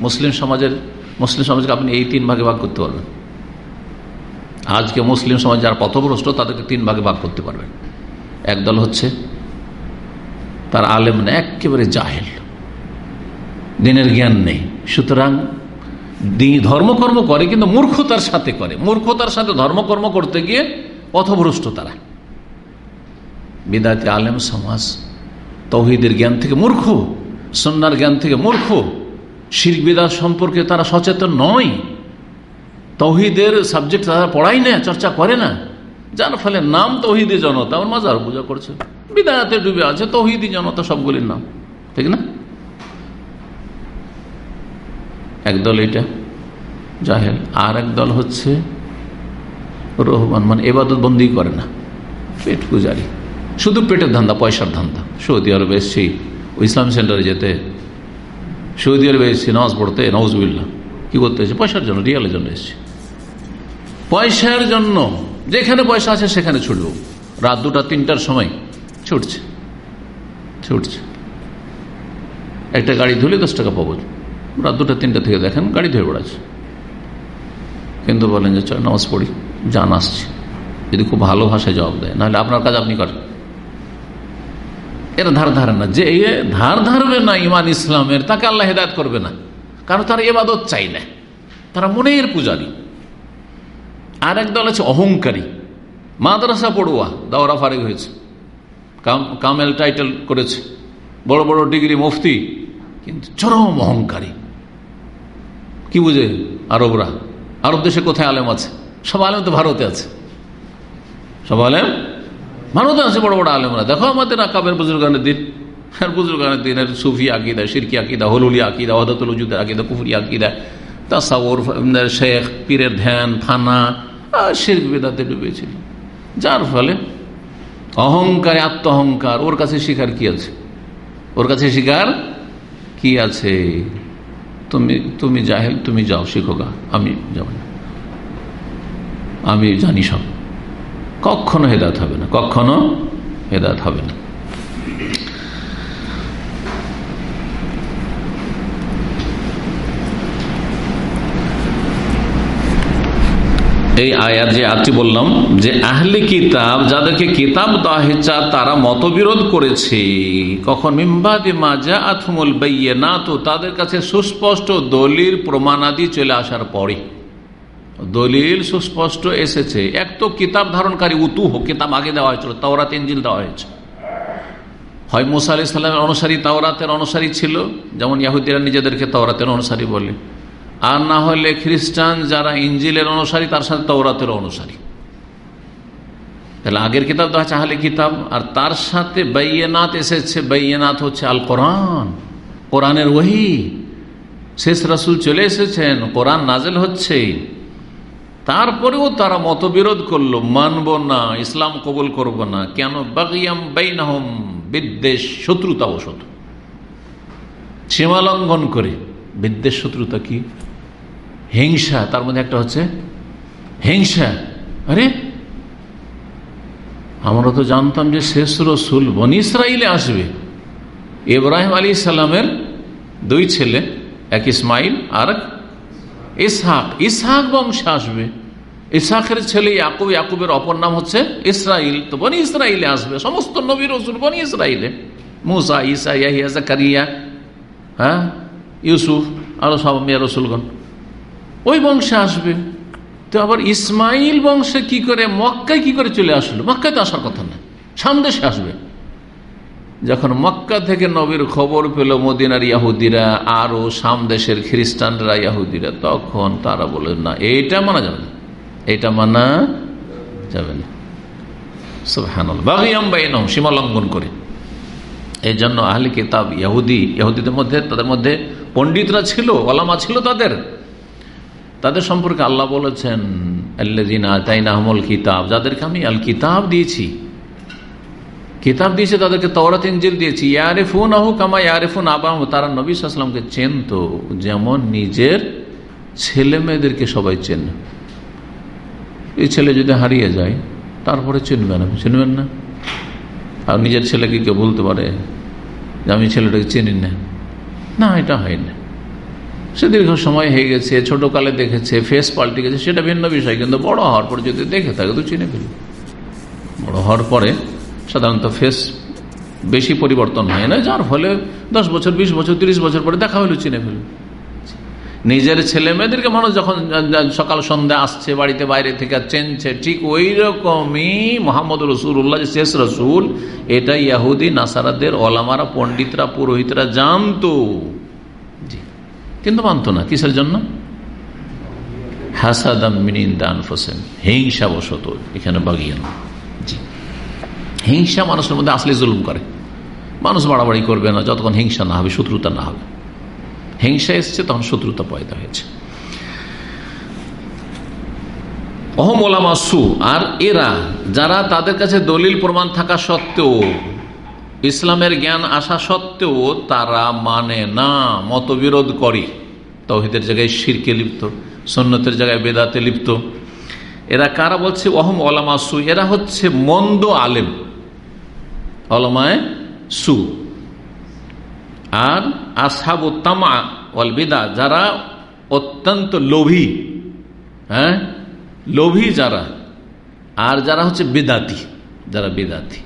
মুসলিম সমাজের, মুসলিম সমাজকে আপনি এই তিন ভাগে ভাগ করতে পারবেন। আজকে মুসলিম সমাজ যারা পথভ্রষ্ট, তাদেরকে তিন ভাগে ভাগ করতে পারবেন। একদল হচ্ছে, তার আলেম না একেবারে জাহেল। দিনের জ্ঞান নেই। সুতরাং ধর্মকর্ম করে, কিন্তু মূর্খতার সাথে করে। মূর্খতার সাথে ধর্মকর্ম করতে গিয়ে পথভ্রষ্ট তারা। বিদায়তে আলেম সমাজ, তৌহিদের জ্ঞান থেকে মূর্খ। সন্ন্যার জ্ঞান থেকে মূর্খ। শির বিদাত সম্পর্কে তারা সচেতন নয়। তৌহিদের সাবজেক্ট তারা পড়াই না, চর্চা করে না। যার ফলে নাম তৌহিদি জনতা, ওর মাজার পূজা করছে। বিদায়াতে ডুবে আছে, তৌহিদি জনতা সবগুলির নাম। ঠিক না? একদল এটা, জাহেল। আর দল হচ্ছে রহমান মানে এবাদত বন্দি করে না। পেট পূজারি। শুধু পেটের ধান্দা, পয়সার ধান্দা। সৌদি আরবে এসছি। ইসলাম সেন্টারে যেতে, সৌদি আরবে এসছি নামাজ পড়তে নওয়াজবিল্লা কি করতে এসেছে পয়সার জন্য, রিয়ালের জন্য এসছি। পয়সার জন্য, যেখানে পয়সা আছে সেখানে ছুটব। রাত দুটা, তিনটার সময় ছুটছে। ছুটছে। একটা গাড়ি ধুলে দশ টাকা পাবো। রাত দুটা, তিনটা থেকে দেখেন, গাড়ি ধরে বেড়াচ্ছে। কিন্তু বলেন যে, চল নামাজ পড়ি জান আসছে। যদি খুব ভালো ভাষায় জবাব দেয়, নাহলে আপনার কাজ আপনি করেন। এরা ধার ধারে না। যে ধার ধারবে না ইমান ইসলামের, তাকে আল্লাহ হেদায়ত করবে না। কারণ তারা এবাদত চাই না। তারা মনের পূজারী। আর এক দল আছে অহংকারী। মাদ্রাসা পড়ুয়া, দাওরা ফারেক হয়েছে। কাম, কামেল টাইটেল করেছে। বড় বড় ডিগ্রি মুফতি, কিন্তু চরম অহংকারী। কি বুঝে আরবরা? আরব দেশে কোথায় আলেম আছে? সব আলেম তো ভারতে আছে। সব আলেম ভারতে আছে, বড় বড় আলেমরা। দেখো আমাদের আকাবের বুজুর্গানের দিন। আর বুজুর্গানের দিনের সুফি আকিদা সিরকি আকিদা, হলুলি আকিদা হদতুল উজুদের আকিদা, কুফুরি আকিদা, তাসাউর শেখ, পীরের ধ্যান ফানা শির্ক বেদাতে ডুবেছিল। যার ফলে অহংকারে আত্ম অহংকার ওর কাছে শিকার কি আছে? ওর কাছে শিকার কি আছে? তুমি তুমি জাহেল, তুমি যাও শিখোগা আমি যাব না। আমি জানি সব। কখনো হেদাত হবে না, কখনো হেদাত হবে না। এই আয়াত যে আয়াতটি বললাম, যে আহলি কিতাব যাদেরকে কিতাব হয়েছে, তারা মতবিরোধ করেছে। কখন? মিম্বাদে মাজা আথমুল বাইয়ে না তো তাদের কাছে সুস্পষ্ট দলিল, প্রমাণাদি চলে আসার পরে দলিল সুস্পষ্ট এসেছে। এক তো কিতাব ধারণকারী উতু কিতাব আগে দেওয়া হয়েছিল তাওরা তিনজিল দেওয়া হয়েছে। হয় মুসা আলি সাল্লামের অনুসারী তাওরাতের অনুসারী ছিল, যেমন ইয়াহুদিরা নিজেদেরকে তাওরাতের অনুসারী বলে। আর না হলে খ্রিস্টান যারা ইঞ্জিলের অনুসারী, তার সাথে তৌরাতের অনুসারী। তাহলে আগের কিতাব তো আছে আহলে কিতাব, আর তার সাথে বাইনাত এসেছে বাইনাত হচ্ছে আল কোরআন। কোরআনের ওহি। শেষ রাসুল চলে এসেছেন, কোরআন নাজেল হচ্ছে। তারপরেও তারা মতবিরোধ করল, মানব না, ইসলাম কবুল করব না। কেন? বাগিয়াম বিদ্বেষ শত্রুতা ও শত্রু সীমালঙ্ঘন করে। বিদ্বেষ শত্রুতা কি? হিংসা, তার মধ্যে একটা হচ্ছে হিংসা। আরে, আমরা তো জানতাম যে শেষ রসুল বন ইসরাইলে আসবে। ইব্রাহিম আলী সাল্লামের দুই ছেলে, এক ইসমাইল আর ইসহাক ইসহাক বংশে আসবে। ইসহাকের ছেলে ইয়াকুব, ইয়াকুবের অপর নাম হচ্ছে ইসরাইল তো বনি ইসরাইলে আসবে, সমস্ত নবী রসুল বনি ইসরাইলে মুসা ইসা ইয়াহিয়া, জাকারিয়া হ্যাঁ ইউসুফ, আরও সব মেয়ে রসুলগণ। ওই বংশে আসবে। তো আবার ইসমাইল বংশে কি করে, মক্কায় কি করে চলে আসলো? মক্কায় তো আসার কথা না। সামদেশে আসবে। যখন মক্কা থেকে নবীর খবর পেল মদিনার ইয়াহুদিরা আরও সামদেশের খ্রিস্টানরা ইয়াহুদিরা, তখন তারা বলে না, এইটা মানা যাবে না। এইটা মানা যাবে না। করে। জন্য কিতাব ইহুদি ইহুদিদের মধ্যে, তাদের মধ্যে পণ্ডিতরা ছিল ছিল তাদের। তাদের সম্পর্কে আল্লাহ বলেছেন কিতাব যাদেরকে আমি আল কিতাব দিয়েছি। কিতাব দিয়েছে, তাদেরকে তওরাত ইঞ্জিল দিয়েছি। ইয়ারেফুন আহু কামা ইয়ারেফুন আবাহ। তারা নবী সাল্লামকে চেনত, যেমন নিজের ছেলে মেয়েদেরকে সবাই চেন। এই ছেলে যদি হারিয়ে যায়, তারপরে চিনবেন চিনবেন না? আর নিজের ছেলেকে কেউ বলতে পারে যে, আমি ছেলেটাকে চিনি না। না, এটা হয় না। সে দীর্ঘ সময় হয়ে গেছে ছোটকালে দেখেছে ফেস পাল্টে গেছে, সেটা ভিন্ন বিষয়। কিন্তু বড় হওয়ার পরে যদি দেখে থাকে, তো চিনে ফেলি বড় হওয়ার পরে সাধারণত ফেস বেশি পরিবর্তন হয় না, যার ফলে দশ বছর, বিশ বছর, তিরিশ বছর পরে দেখা হলো, চিনে ফেলি নিজের ছেলে মেয়েদেরকে মানুষ যখন সকাল সন্ধ্যা আসছে, বাড়িতে বাইরে থেকে চেনছে, ঠিক ওই রকমই মোহাম্মদ রসুল্লাহ শেষ রসুল, এটা ইয়াহুদি, নাসারাদের অলামারা পণ্ডিতরা, পুরোহিতরা জানতো। কিন্তু মানত না, কিসের জন্য? হাসাদাম মিনিন দান ফোসেন হিংসা বসত এখানে বাগিয়ে জি হিংসা মানুষের মধ্যে আসলে জুলুম করে। মানুষ বাড়াবাড়ি করবে না, যতক্ষণ হিংসা না হবে, শত্রুতা না হবে। হিংসা এসছে, তখন শত্রুতা পয়দা হয়েছে। অহম ওলামা সু, আর এরা, যারা তাদের কাছে দলিল প্রমাণ থাকা সত্ত্বেও, ইসলামের জ্ঞান আসা সত্ত্বেও তারা মানে না, মতবিরোধ করে। তহিদের জায়গায় শিরকে লিপ্ত সন্ন্যতের জায়গায় বেদাতে লিপ্ত। এরা কারা বলছে? অহম ওলামা সু, এরা হচ্ছে মন্দ আলেম। অলমায় সু। আর আসাবু তামা ওয়াল বিদা যারা অত্যন্ত লোভী হ্যাঁ? লোভী যারা, আর যারা হচ্ছে বেদাতি, যারা বেদাতি।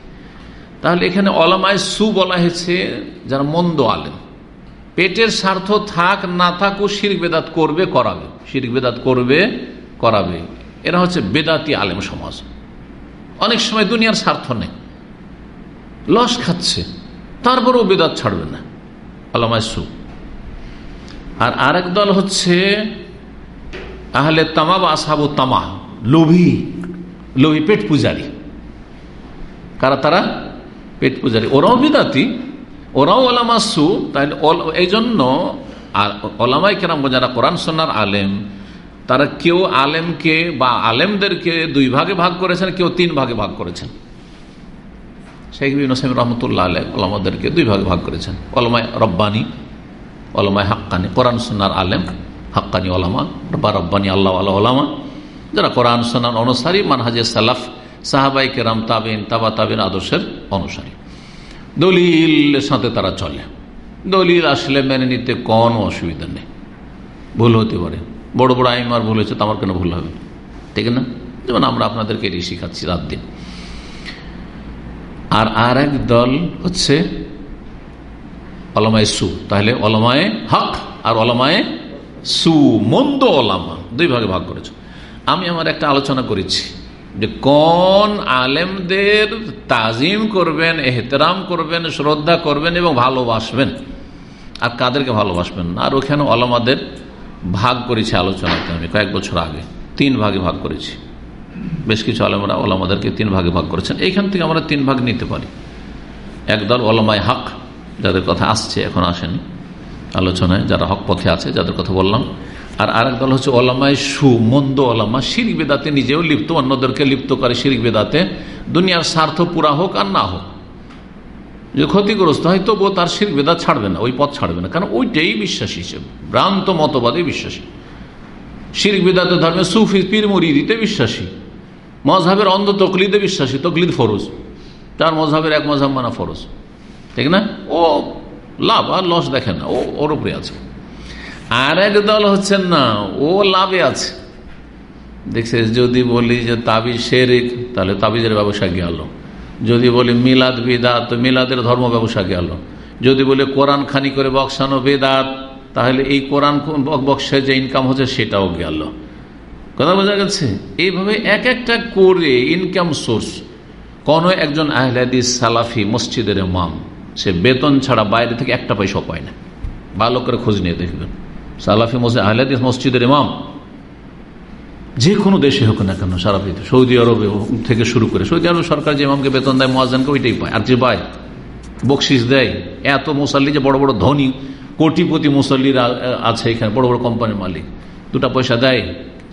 তাহলে এখানে অলামায় সু বলা হয়েছে যারা মন্দ আলেম। পেটের স্বার্থ থাক, না থাকও শির বেদাত করবে, করাবে। শির বেদাত করবে, করাবে। এরা হচ্ছে বেদাতি আলেম সমাজ। অনেক সময় দুনিয়ার স্বার্থ নেই। লস খাচ্ছে, তারপরেও বেদাত ছাড়বে না। আলামায় সু। আর আরেক দল হচ্ছে আহলে তামা বা আসাবু তামা, লোভী লোভী পেট পূজারি। কারা তারা? পেট পূজারি। ওরাও বিদাতি, ওরাও ওলামাসু তাই এই জন্য ওলামাই কেরাম যারা কোরআন সন্ন্যার আলেম, তারা কেউ আলেমকে বা আলেমদেরকে দুই ভাগে ভাগ করেছেন, কেউ তিন ভাগে ভাগ করেছেন। শেখ বিন হোসেন রহমতুল্লাহ আলহ ওলামাদেরকে দুই ভাগে ভাগ করেছেন। ওলামায় রব্বানি ওলামায় হাক্কানি। কোরআন সন্ন্যার আলেম, হাক্কানি ওলামা বা রব্বানি আল্লাহ আল্লাহ ওলামা যারা কোরআন সন্ন্যার অনুসারী মানহাজে সালাফ সাহাবাই কেরাম তাবিন তাবা তাবিন আদর্শের অনুসারী। দলিলের সাথে তারা চলে। দলিল আসলে মেনে নিতে কোনো অসুবিধা নেই। ভুল হতে পারে। বড় বড় আইমার ভুল হয়েছে তো আমার কেন ভুল হবে ঠিক না? যেমন আমরা আপনাদেরকে এটি শিখাচ্ছি রাত দিন। আর আর এক দল হচ্ছে অলমায় সু। তাহলে অলমায় হক আর অলমায় সু। মন্দ অলামা দুই ভাগে ভাগ করেছে। আমি আমার একটা আলোচনা করেছি যে কোন আলেমদের তাজিম করবেন, এহতরাম করবেন, শ্রদ্ধা করবেন এবং ভালোবাসবেন। আর কাদেরকে ভালোবাসবেন আর ওখানে আলমাদের ভাগ করেছি আলোচনাতে আমি কয়েক বছর আগে। তিন ভাগে ভাগ করেছি। বেশ কিছু আলমরা, ওলামাদেরকে তিন ভাগে ভাগ করেছেন। এইখান থেকে আমরা তিন ভাগ নিতে পারি। একদল ওলামায় হক, যাদের কথা আসছে, এখন আসেনি আলোচনায়, যারা হক পথে আছে, যাদের কথা বললাম। আর আরেক দল হচ্ছে ওলামায় সু, মন্দ ওলামা, শিরিক বেদাতে নিজেও লিপ্ত, অন্যদেরকে লিপ্ত করে শিরিক বেদাতে। দুনিয়ার স্বার্থ পুরা হোক আর না হোক, যে ক্ষতিগ্রস্ত হয়, তবুও তার শির বেদাত ছাড়বে না, ওই পথ ছাড়বে না। কারণ ওইটাই বিশ্বাসী হিসেবে, ভ্রান্ত মতবাদে বিশ্বাসী। শিরিক বেদাতে ধর্মে সুফি পীর দিতে বিশ্বাসী। মজহাবের অন্ধ তকলিদে বিশ্বাসী, তকলিদ ফরজ। তার মজহাবের এক মজহাব মানা ফরজ। ঠিক না? ও লাভ আর লস দেখে না, ও ওর উপরে আছে। আর এক দল হচ্ছেন না, ও লাভে আছে। দেখছে যদি বলি যে তাবিজ শেরিক তাহলে তাবিজের ব্যবসা গেল যদি বলি মিলাদ বিদাত, তো মিলাদের ধর্ম ব্যবসা গেল যদি বলি কোরআন খানি করে বক্সানো বেদাত, তাহলে এই কোরআন বক্সে যে ইনকাম হচ্ছে সেটাও গেল কথা বোঝা গেছে? এইভাবে এক একটা করে ইনকাম সোর্স কোন একজন আহলাদিস সালাফি মসজিদের মাম সে বেতন ছাড়া বাইরে থেকে একটা পয়সা পায় না। ভালো করে খোঁজ নিয়ে দেখবেন। সালাফি মসজিদ আহলাদিস মসজিদের ইমাম, যে কোনো দেশে হোক না কেন, সারা পৃথিবী, সৌদি আরবে থেকে শুরু করে, সৌদি আরব সরকার যে ইমামকে বেতন দেয় মোয়াজানকে ওইটাই পায়, আর যে পায় বকশিস দেয়। এত মুসাল্লি যে বড় বড় ধনী, কোটিপতি মুসল্লিরা আছে এখানে, বড় বড় কোম্পানির মালিক, দুটা পয়সা দেয়।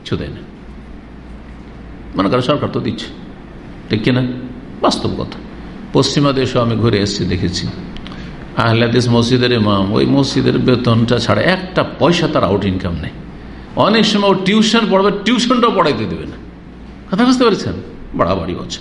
কিছু দেয় না। মনে করো সরকার তো দিচ্ছে। ঠিক কিনা? বাস্তব কথা। পশ্চিমা দেশেও আমি ঘুরে এসেছি, দেখেছি। আহলাদিস মসজিদের ইমাম, ওই মসজিদের বেতনটা ছাড়া একটা পয়সা তার আউট ইনকাম নেই। অনেক সময় ও টিউশন পড়বে, টিউশনটাও পড়াইতে দেবে না। কথা বুঝতে পেরেছেন? বাড়াবাড়ি হচ্ছে।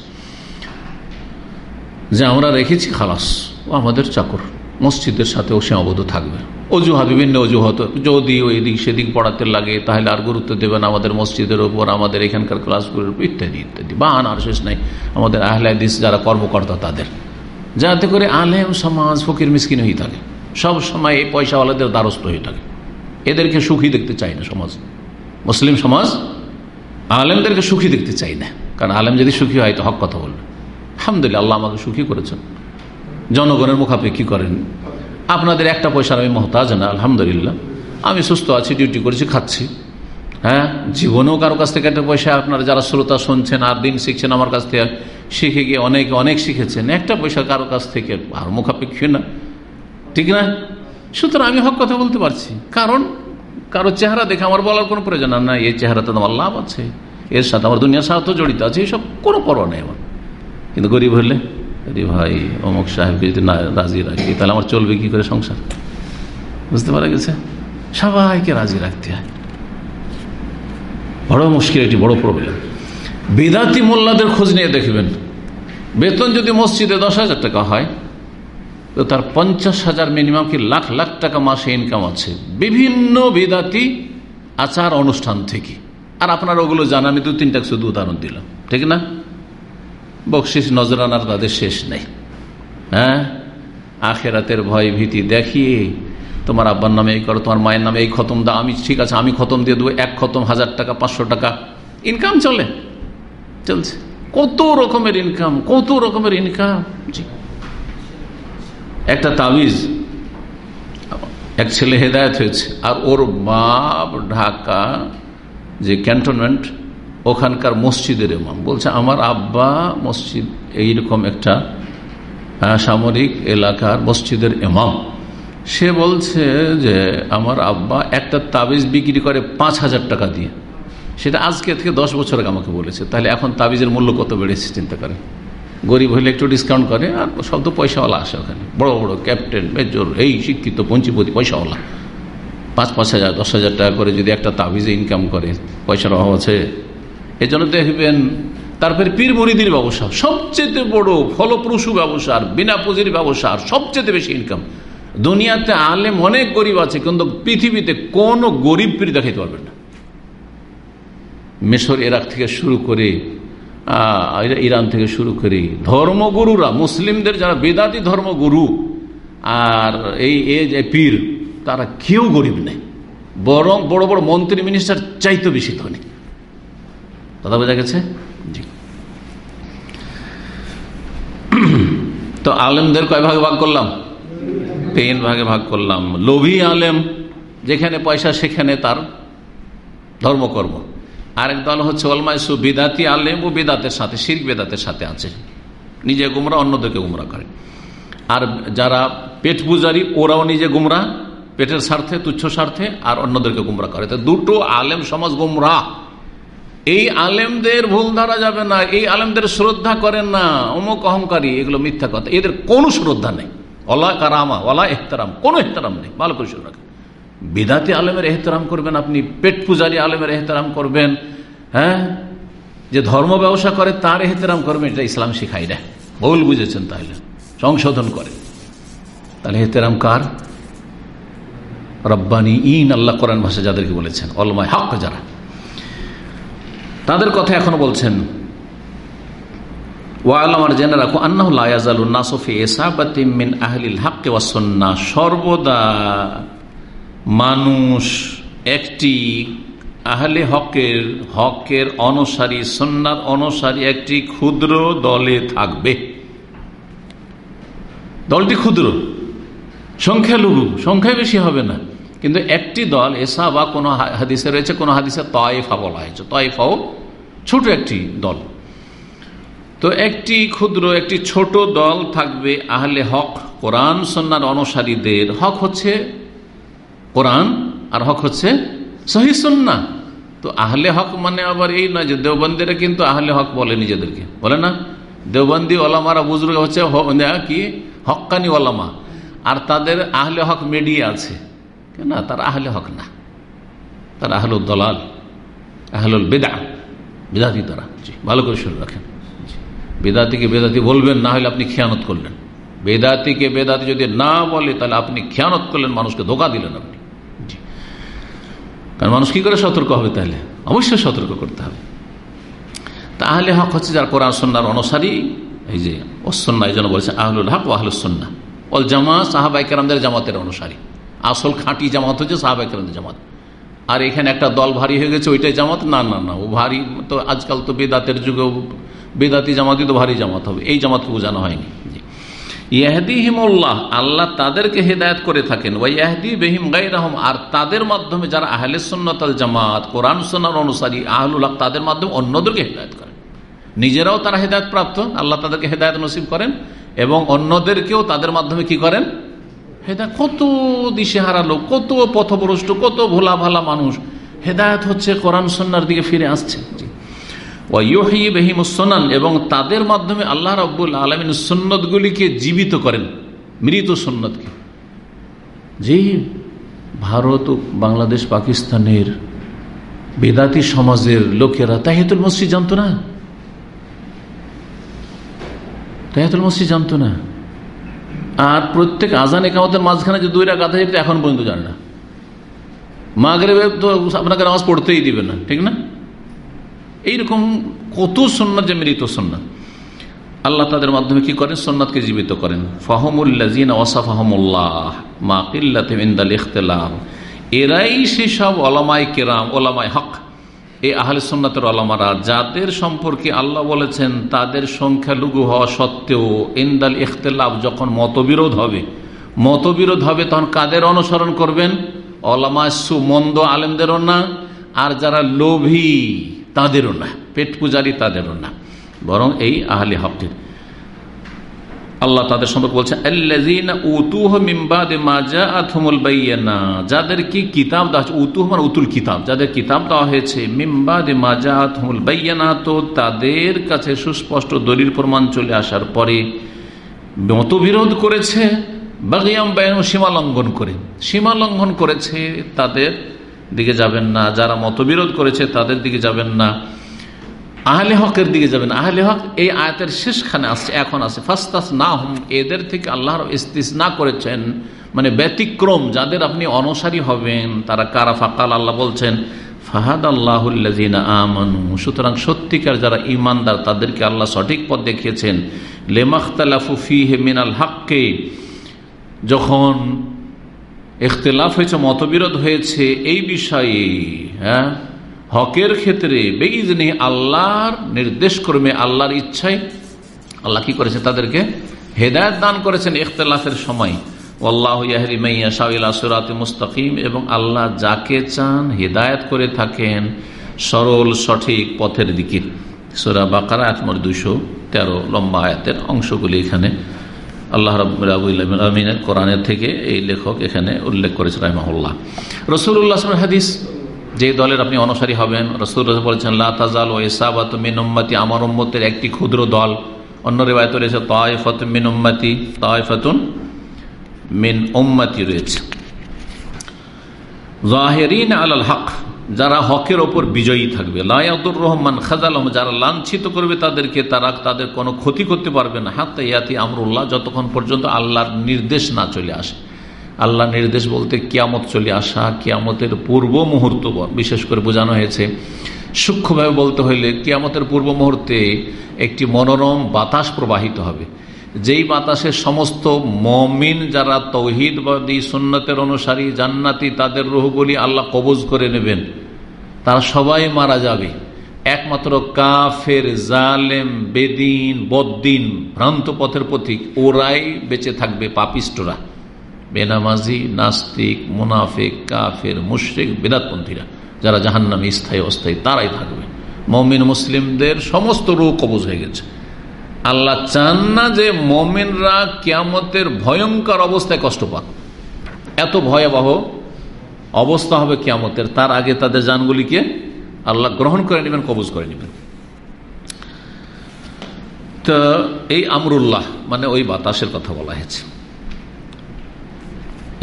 যে আমরা রেখেছি, খালাস, ও আমাদের চাকর। মসজিদের সাথেও সীমাবদ্ধ থাকবে। অজুহাত, বিভিন্ন অজুহাত, যদি ওই দিক সেদিক পড়াতে লাগে, তাহলে আর গুরুত্ব দেবেন আমাদের মসজিদের ওপর, আমাদের এখানকার ক্লাসগুলোর উপর ইত্যাদি ইত্যাদি। বাহান আর শেষ নাই। আমাদের আহলাদিস যারা কর্মকর্তা, তাদের। যাতে করে আলেম সমাজ ফকির মিসকিন হয়ে থাকে। সব সময় এই পয়সাওয়ালাদের দ্বারস্থ হয়ে থাকে। এদেরকে সুখী দেখতে চাই না সমাজ। মুসলিম সমাজ আলেমদেরকে সুখী দেখতে চাই না। কারণ আলেম যদি সুখী হয়, তো হক কথা বলবে। আলহামদুলিল্লাহ, আল্লাহ আমাকে সুখী করেছেন। জনগণের মুখাপেক্ষি করেন। আপনাদের একটা পয়সার আমি মহতাজ না, আলহামদুলিল্লাহ। আমি সুস্থ আছি, ডিউটি করেছি, খাচ্ছি। হ্যাঁ জীবনেও কারও কাছ থেকে একটা পয়সা আপনারা যারা শ্রোতা শুনছেন আর দিন শিখছেন আমার কাছ থেকে, শিখে গিয়ে অনেকে, অনেক শিখেছেন। একটা পয়সা কারও কাছ থেকে আর মুখাপেক্ষী না। ঠিক না? সুতরাং আমি হক কথা বলতে পারছি। কারণ কারও চেহারা দেখে আমার বলার কোনো প্রয়োজন না এই চেহারাতে আমার লাভ আছে। এর সাথে আমার দুনিয়ার স্বার্থ জড়িত আছে। এইসব কোনো পরোয়া নেই আমার। কিন্তু গরিব হলে আরে ভাই অমুক সাহেবকে যদি না রাজি রাখি, তাহলে আমার চলবে কি করে সংসার? বুঝতে পারা গেছে? সবাইকে রাজি রাখতে হয়। বড় মুশকিল, এটি বড় প্রবলেম বেদাতি মোল্লাদের খোঁজ নিয়ে দেখবেন। বেতন যদি মসজিদে দশ হাজার টাকা হয়, তো তার পঞ্চাশ হাজার মিনিমাম কি লাখ লাখ টাকা মাসে ইনকাম আছে। বিভিন্ন বেদাতি আচার অনুষ্ঠান থেকে। আর আপনারা ওগুলো জানা আমি দু তিনটা শুধু উদাহরণ দিলাম। ঠিক না? বকশিস নজরানার তাদের শেষ নেই। হ্যাঁ? আখেরাতের ভয় ভীতি দেখিয়ে তোমার আব্বার নামে এই করো, তোমার মায়ের নামে এই খতম দাও। আমি ঠিক আছে, আমি খতম দিয়ে দেবো। এক খতম হাজার টাকা, পাঁচশো টাকা। ইনকাম চলে। চলছে। কত রকমের ইনকাম, কত রকমের ইনকাম। একটা তাবিজ। এক ছেলে হেদায়ত হয়েছে। আর ওর বাপ ঢাকা যে ক্যান্টনমেন্ট ওখানকার মসজিদের ইমাম। বলছে, আমার আব্বা মসজিদ, এইরকম একটা সামরিক এলাকার মসজিদের ইমাম। সে বলছে যে, আমার আব্বা একটা তাবিজ বিক্রি করে পাঁচ হাজার টাকা দিয়ে। সেটা আজকে থেকে দশ বছর আগে আমাকে বলেছে। তাহলে এখন তাবিজের মূল্য কত বেড়েছে, চিন্তা করেন গরিব হলে একটু ডিসকাউন্ট করে, আর সব তো পয়সাওয়ালা আসে ওখানে। বড় বড় ক্যাপ্টেন মেজর এই শিক্ষিত, পঞ্চীপতি, পয়সাওয়ালা। পাঁচ পাঁচ হাজার, দশ হাজার টাকা করে যদি একটা তাবিজে ইনকাম করে, পয়সার অভাব আছে এজন্য দেখবেন, তারপরে পীর মরিদির ব্যবসা, সবচেয়ে বড় ফলপ্রসূ ব্যবসা আর বিনা পুঁজির ব্যবসা, আর সবচেয়ে বেশি ইনকাম দুনিয়াতে আলেম অনেক গরিব আছে, কিন্তু পৃথিবীতে কোনো গরিব পীর দেখাইতে পারবেন না। মেশর এরাক থেকে শুরু করে ইরান থেকে শুরু করে, ধর্মগুরুরা, মুসলিমদের যারা বেদাতি ধর্মগুরু, আর এই এ পীর, তারা কেউ গরিব নেই। বরং বড় বড় মন্ত্রী মিনিস্টার চাইতে বেশি ধনী। কথা বোঝা গেছে? জি। তো আলেমদের কয় ভাগে ভাগ করলাম? তিন ভাগে ভাগ করলাম। লোভী আলেম, যেখানে পয়সা সেখানে তার ধর্মকর্ম আরেক দল হচ্ছে অলমাইসু বিদাতি আলেম ও বেদাতের সাথে শির বেদাতের সাথে আছে। নিজে গুমরা, অন্যদেরকে গুমরা করে। আর যারা পেট পুজারি, ওরাও নিজে গুমরা। পেটের স্বার্থে, তুচ্ছ স্বার্থে, আর অন্যদেরকে গুমরা করে। তো দুটো আলেম সমাজ গুমরা। এই আলেমদের ভুল ধরা যাবে না, এই আলেমদের শ্রদ্ধা করেন না, অমুক অহংকারী, এগুলো মিথ্যা কথা। এদের কোনো শ্রদ্ধা নেই। অলা কারামা অলা এহতারাম, কোনো এহতারাম নেই। ভালো করে শুনে রাখেন। বিদাতি আলেমের এহতারাম করবেন আপনি, পেট পূজারী আলেমের এহতারাম করবেন হ্যাঁ? যে ধর্ম ব্যবসা করে, তার এহতারাম করবেন, এটা ইসলাম শিখাই দেয় ভুল বুঝেছেন তাহলে। সংশোধন করে। তাহলে এহতেরাম কার? রব্বানি ইন, আল্লাহ কোরআন ভাষা যাদেরকে বলেছেন অলমায় হক যারা। তাদের কথা এখনও বলছেন। সর্বদা মানুষ একটি আহলে হকের হকের অনুসারী সন্ন্যার অনুসারী একটি ক্ষুদ্র দলে থাকবে। দলটি ক্ষুদ্র, সংখ্যালঘু, সংখ্যায় বেশি হবে না। কিন্তু একটি দল, এসা বা কোনো হাদিসে রয়েছে, কোনো হাদিসে তয়েফা বলা হয়েছে। তয়েফাও ছোট একটি দল। তো একটি ক্ষুদ্র, একটি ছোট দল থাকবে আহলে হক, কোরআন সন্ন্যার অনুসারীদের। হক হচ্ছে কোরআন আর হক হচ্ছে সহি সন্না তো আহলে হক মানে আবার এই নয় যে দেওবন্দিরা কিন্তু আহলে হক বলে নিজেদেরকে। বলে না? দেওবন্দি ওলামারা বুজুর্গ হচ্ছে কি? হকানি ওলামা। আর তাদের আহলে হক মিডিয়া আছে। না, তার আহলে হক না। তার আহলুল দলাল, আহলুল বেদা বেদাতি তারা জি, ভালো করে শুনে রাখেন। বেদাতিকে বেদাতি বলবেন, না হলে আপনি খেয়ানত করলেন। বেদাতিকে বেদাতি যদি না বলে, তাহলে আপনি খেয়ানত করলেন, মানুষকে ধোকা দিলেন আপনি। জি, কারণ মানুষ কি করে সতর্ক হবে তাহলে? অবশ্যই সতর্ক করতে হবে। তাহলে হক হচ্ছে যার কোরআন সন্ন্যার অনুসারী, এই যে অসন্না এই জন্য বলেছে আহলুল হক ও আহলুসন্না ওল জামা সাহাবাই কেরামদের জামাতের অনুসারী। আসল খাঁটি জামাত হচ্ছে সাহাবাই কেরামদের জামাত। আর এখানে একটা দল ভারী হয়ে গেছে, ওইটাই জামাত? না না না, ও ভারী তো আজকাল তো বেদাতের যুগেও বেদাতি জামাতই তো ভারী জামাত হবে, এই জামাতকে বোঝানো হয়নি। ইয়াহদি হিমুল্লাহ আল্লাহ তাদেরকে হেদায়ত করে থাকেন ওই ইয়াহদি বেহিম গাই রহম আর তাদের মাধ্যমে যারা আহলে সন্ন্যতাল জামাত, কোরআন সন্ন্যার অনুসারী আহলুল্লাহ তাদের মাধ্যমে অন্যদেরকে হেদায়ত করেন। নিজেরাও তারা হেদায়ত প্রাপ্ত, আল্লাহ তাদেরকে হেদায়ত নসিব করেন, এবং অন্যদেরকেও তাদের মাধ্যমে কি করেন? হেদায়ত, কত দিশে হারালো কত পথভ্রষ্ট, কত ভোলা ভালা মানুষ। হেদায়ত হচ্ছে কোরআন সন্ন্যার দিকে ফিরে আসছে। বেহিমুসনান এবং তাদের মাধ্যমে আল্লাহ রব্বুল আলমিন সন্ন্যতগুলিকে জীবিত করেন, মৃত সন্ন্যতকে যে ভারত ও বাংলাদেশ পাকিস্তানের বেদাতি সমাজের লোকেরা তাহিতুল মসজিদ জানতো না? তাহিতুল মসজিদ জানতো না? আর প্রত্যেক আজান একামতের মাঝখানে যে দুই রাখা যেত এখন পর্যন্ত জানে না। মাগরে তো আপনাকে নামাজ পড়তেই দিবে না, ঠিক না? এইরকম কত সন্ন্যত যে মৃত সন্ন্যত আল্লাহ তাদের মাধ্যমে কি করেন? সন্ন্যতকে জীবিত করেন। ফাহমুল্লাজিন ওয়াসাফাহমুল্লাহ মা কিল্লাতিমিন্দাল ইখতলাম এরাই সেসব ওলামাই কেরাম ওলামাই হক। এই আহলে সন্ন্যতের আলমারা যাদের সম্পর্কে আল্লাহ বলেছেন, তাদের সংখ্যালঘু হওয়া সত্ত্বেও ইন্দাল ইখতলাফ যখন মতবিরোধ হবে মতবিরোধ হবে তখন কাদের অনুসরণ করবেন? ওলামা সুমন্দ আলেমদেরও না, আর যারা লোভী তাদেরও না, পেট পূজারি তাদেরও না। বরং এই আহলি হকের আল্লাহ তাদের সম্পর্কে বলছেন যাদের কি কিতাব দেওয়া উতুহ মানে উতুল কিতাব, যাদের কিতাব দেওয়া হয়েছে মিম্বাদ মাজা আথমুল বাইয়ানা তো তাদের কাছে সুস্পষ্ট দলিল প্রমাণ চলে আসার পরে মতবিরোধ করেছে, বাগিয়াম বায়ন সীমা লঙ্ঘন করে। সীমা লঙ্ঘন করেছে, তাদের দিকে যাবেন না। যারা মতবিরোধ করেছে, তাদের দিকে যাবেন না। আহলে হকের দিকে যাবেন। আহলে হক এই আয়াতের শেষখানে আসছে, এখন আছে ফাস্তাস না হুম এদের থেকে আল্লাহর ইস্তিস না করেছেন মানে ব্যতিক্রম, যাদের আপনি অনসারী হবেন, তারা কারা ফাকাল? আল্লাহ বলছেন ফাহাদ আল্লাহুল্লাজিনা আমানু। সুতরাং সত্যিকার যারা ইমানদার তাদেরকে আল্লাহ সঠিক পথ দেখিয়েছেন। লেমাখতালাফু ফি হেমিনাল হককে, যখন ইখতলাফ হয়েছে, মতবিরোধ হয়েছে, এই বিষয়ে হ্যাঁ হকের ক্ষেত্রে বেইজনি আল্লাহর নির্দেশ ক্রমে আল্লাহর ইচ্ছায় আল্লাহ কি করেছে তাদেরকে হেদায়ত দান করেছেন ইখতলাফের সময়। মুস্তাকিম এবং আল্লাহ যাকে চান হেদায়ত করে থাকেন সরল, সঠিক পথের দিকে। সোরা বাকারা আত্মর দুশো তেরো, লম্বা আয়াতের অংশগুলি এখানে। আল্লাহ রবিনের কোরআনের থেকে এই লেখক এখানে উল্লেখ করেছে রাহমাহুল্লাহ। রসুল্লাহ হাদিস যে দলের আপনি অনুসারী হবেন, রসুল বলেছেন লাতাজাল ও এসাবাত মিনম্মাতি আমার উম্মতের একটি ক্ষুদ্র দল। অন্য রেবায়ত রয়েছে, তাইফত মিন উম্মাতি। তাইফাতুন মিন উম্মাতি রয়েছে। জাহেরিন আলাল হক, যারা হকের ওপর বিজয়ী থাকবে। লায়াদুর রহমান খাজালম যারা লাঞ্ছিত করবে তাদেরকে, তারা তাদের কোনো ক্ষতি করতে পারবে না। হাত ইয়াতি আমরুল্লাহ, যতক্ষণ পর্যন্ত আল্লাহর নির্দেশ না চলে আসে। আল্লাহ নির্দেশ বলতে কিয়ামত চলে আসা, কিয়ামতের পূর্ব মুহূর্ত বিশেষ করে বোঝানো হয়েছে। সূক্ষ্মভাবে বলতে হইলে কিয়ামতের পূর্ব মুহূর্তে একটি মনোরম বাতাস প্রবাহিত হবে। যেই বাতাসে সমস্ত মমিন যারা তৌহিদবাদী, সুন্নতের অনুসারী, জান্নাতি, তাদের রুহগুলি আল্লাহ কবজ করে নেবেন, তারা সবাই মারা যাবে। একমাত্র কাফের, জালেম, বেদিন, বদ্দিন ভ্রান্ত পথের প্রতীক, ওরাই বেঁচে থাকবে পাপিষ্টরা বেনামাজি, নাস্তিক, মুনাফিক, কাফের, মুশ্রিক, বেদাতপন্থীরা, যারা জাহান্নামে স্থায়ী অস্থায়ী, তারাই থাকবে। মমিন মুসলিমদের সমস্ত রোগ কবজ হয়ে গেছে। আল্লাহ চান না যে মমিনরা কিয়ামতের ভয়ঙ্কর অবস্থায় কষ্ট পাক। এত ভয়াবহ অবস্থা হবে কিয়ামতের। তার আগে তাদের জানগুলিকে আল্লাহ গ্রহণ করে নেবেন, কবজ করে নেবেন। তো এই আমরুল্লাহ মানে ওই বাতাসের কথা বলা হয়েছে।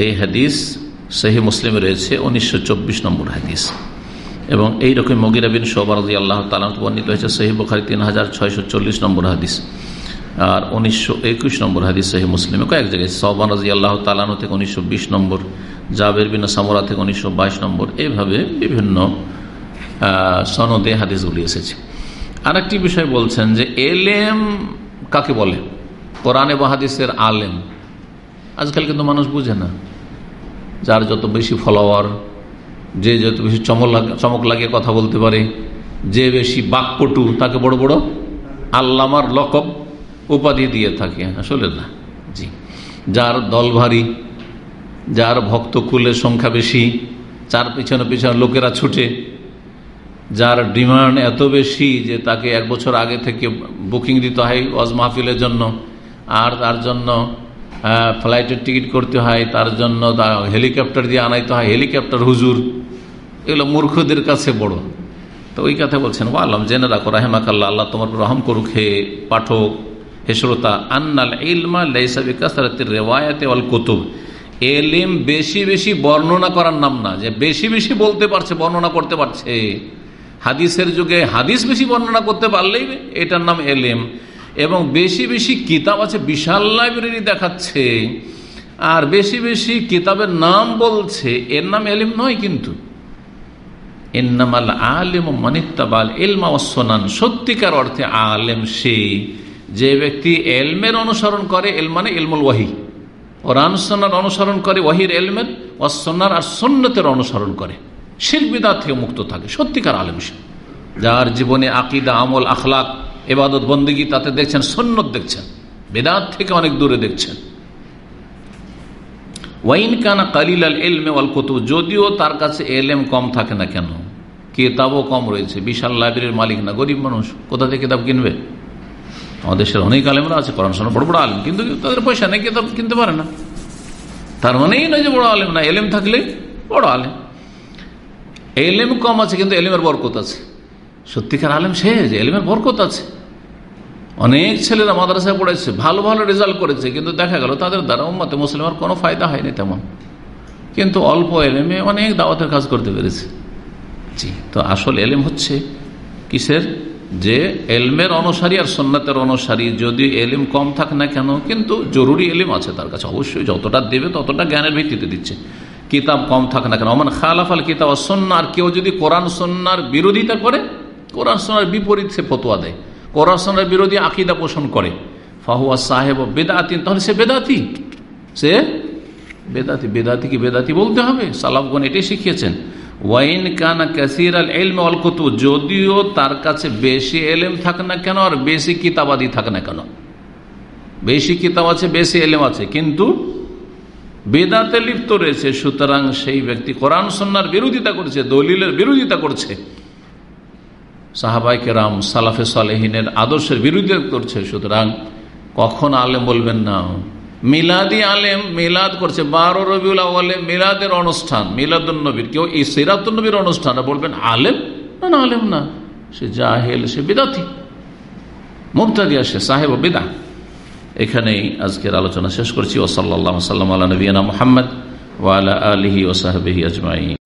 এই হাদিস সেহি মুসলিমে রয়েছে, উনিশশো চব্বিশ নম্বর হাদিস। এবং এই রকম মগিরা বিন সোবারদি আল্লাহ তালাম বর্ণিত হয়েছে, সহি বখারি তিন হাজার ছয়শো চল্লিশ নম্বর হাদিস আর উনিশশো একুশ নম্বর হাদিস সহি মুসলিমে। কয়েক জায়গায় সহবান রাজি আল্লাহ তালানো থেকে উনিশশো বিশ নম্বর, জাবের বিন সামরা থেকে উনিশশো বাইশ নম্বর, এইভাবে বিভিন্ন সনদে হাদিসগুলি এসেছে। আরেকটি বিষয় বলছেন যে এলেম কাকে বলে? কোরআনে বাহাদিসের আলেম। আজকাল কিন্তু মানুষ বুঝে না। যার যত বেশি ফলোয়ার, যে যত বেশি চমক চমক লাগিয়ে কথা বলতে পারে, যে বেশি বাকপটু তাকে বড় বড় আল্লামার লকব উপাধি দিয়ে থাকে। আসলে না, জি। যার দল ভারী, যার ভক্ত কুলের সংখ্যা বেশি, যার পিছনে পিছনে লোকেরা ছুটে, যার ডিমান্ড এত বেশি যে তাকে এক বছর আগে থেকে বুকিং দিতে হয় ওয়াজ মাহফিলের জন্য, আর তার জন্য ফ্লাইটের টিকিট করতে হয়, তার জন্য হেলিকপ্টার দিয়ে আনাইতে হয়, হেলিকপ্টার হুজুর, এগুলো মূর্খদের কাছে বড়। তো ওই কথা বলছেন ও আল্লাহ জেনে রাখো রাহেমাকাল্লা আল্লাহ তোমার রহম করুক, হে পাঠক, হে শ্রোতা, আন্নাল ইলমা লাইসাবিকাসরাতের রেওয়ায়াতে অল কুতুব। এলিম বেশি বেশি বর্ণনা করার নাম না, যে বেশি বেশি বলতে পারছে, বর্ণনা করতে পারছে। হাদিসের যুগে হাদিস বেশি বর্ণনা করতে পারলেই এটার নাম এলিম। এবং বেশি বেশি কিতাব আছে, বিশাল লাইব্রেরি দেখাচ্ছে। আর বেশি বেশি কিতাবের নাম বলছে, এর নাম এলিম নয় কিন্তু। এন্নামাল আলেম মানিত্তাবাল এলমা ওসনান সত্যিকার অর্থে আলেম সে যে ব্যক্তি এলমের অনুসরণ করে, এল মানে এলমুল ওয়াহি। কোরআন সন্ন্যার অনুসরণ করে, ওয়াহির এলমের ওয়াসন্নার আর সন্ন্যতের অনুসরণ করে। শিল্পীদার থেকে মুক্ত থাকে, সত্যিকার আলেম সে। যার জীবনে আকিদা, আমল, আখলাক এবাদত বন্দিগি তাতে দেখছেন সন্ন্যত দেখছেন, বেদাত থেকে অনেক দূরে দেখছেন। ওয়াইন কানা কালিল আল এলমে অল কুতুব, যদিও তার কাছে এলেম কম থাকে না কেন? কেতাবও কম রয়েছে, বিশাল লাইব্রেরির মালিক না, গরিব মানুষ, কোথা থেকে কিতাব কিনবে? আমাদের দেশের অনেক আলেমরা আছে, কোরআন শোনা বড় বড় আলেম, কিন্তু তাদের পয়সা নেই, কিতাব কিনতে পারে না। তার মানেই নয় যে বড় আলেম না, এলেম থাকলে বড় আলেম। এলেম কম আছে, কিন্তু এলেমের বরকত আছে। সত্যিকার আলেম সে যে এলেমের বরকত আছে। অনেক ছেলেরা মাদ্রাসায় পড়েছে, ভালো ভালো রেজাল্ট করেছে, কিন্তু দেখা গেল তাদের দ্বারা উম্মাতে মুসলিমের কোনো ফায়দা হয়নি তেমন। কিন্তু অল্প এলেমে অনেক দাওয়াতের কাজ করতে পেরেছে। জি, তো আসল এলেম হচ্ছে কিসের? যে এলমের অনুসারী আর সন্ন্যতের অনুসারী, যদি এলিম কম থাক না কেন, কিন্তু জরুরি এলিম আছে তার কাছে। অবশ্যই যতটা দেবে ততটা জ্ঞানের ভিত্তিতে দিচ্ছে। কিতাব কম থাক না কেন? অমান খালাফাল কিতাব সন্না আর কেউ যদি কোরআন সন্ন্যার বিরোধিতা করে কোরআন সন্ন্যার বিপরীত সে ফতোয়া দেয়। কোরআন বিরোধী আকিদা পোষণ করে। ফাহুয়া সাহেব বেদাতি, তাহলে সে বেদাতি। সে বেদাতি বেদাতি কি বেদাতি বলতে হবে? সালাফগণ এটাই শিখিয়েছেন। ওয়াইন কানা কাসির আল এলম অল কুতু যদিও তার কাছে বেশি এলেম থাক না কেন আর বেশি কিতাবাদি থাক না কেন? বেশি কিতাব আছে, বেশি এলেম আছে, কিন্তু বেদাতে লিপ্ত রয়েছে। সুতরাং সেই ব্যক্তি কোরআন সন্ন্যার বিরোধিতা করছে, দলিলের বিরোধিতা করছে। সাহাবাইকে রাম সালাফে সালেহিনের আদর্শের বিরুদ্ধে করছে, সুতরাং কখন আলেম বলবেন না? মিলাদি আলেম মিলাদ করছে। বারো রবিউল আওয়ালে মিলাদের অনুষ্ঠান মিলাদুন্নবীর কেউ এই সিরাতুন্নবীর অনুষ্ঠান বলবেন আলেম না না, আলেম না? সে জাহেল, সে বিদাতি। মুক্তাদি আসে সাহেব বিদা। এখানেই আজকের আলোচনা শেষ করছি। ওসল্লা সাল্লাম আল্লাহ নবীনা মোহাম্মদ ওয়ালা আলহি ওসাহাবিহি আজমাই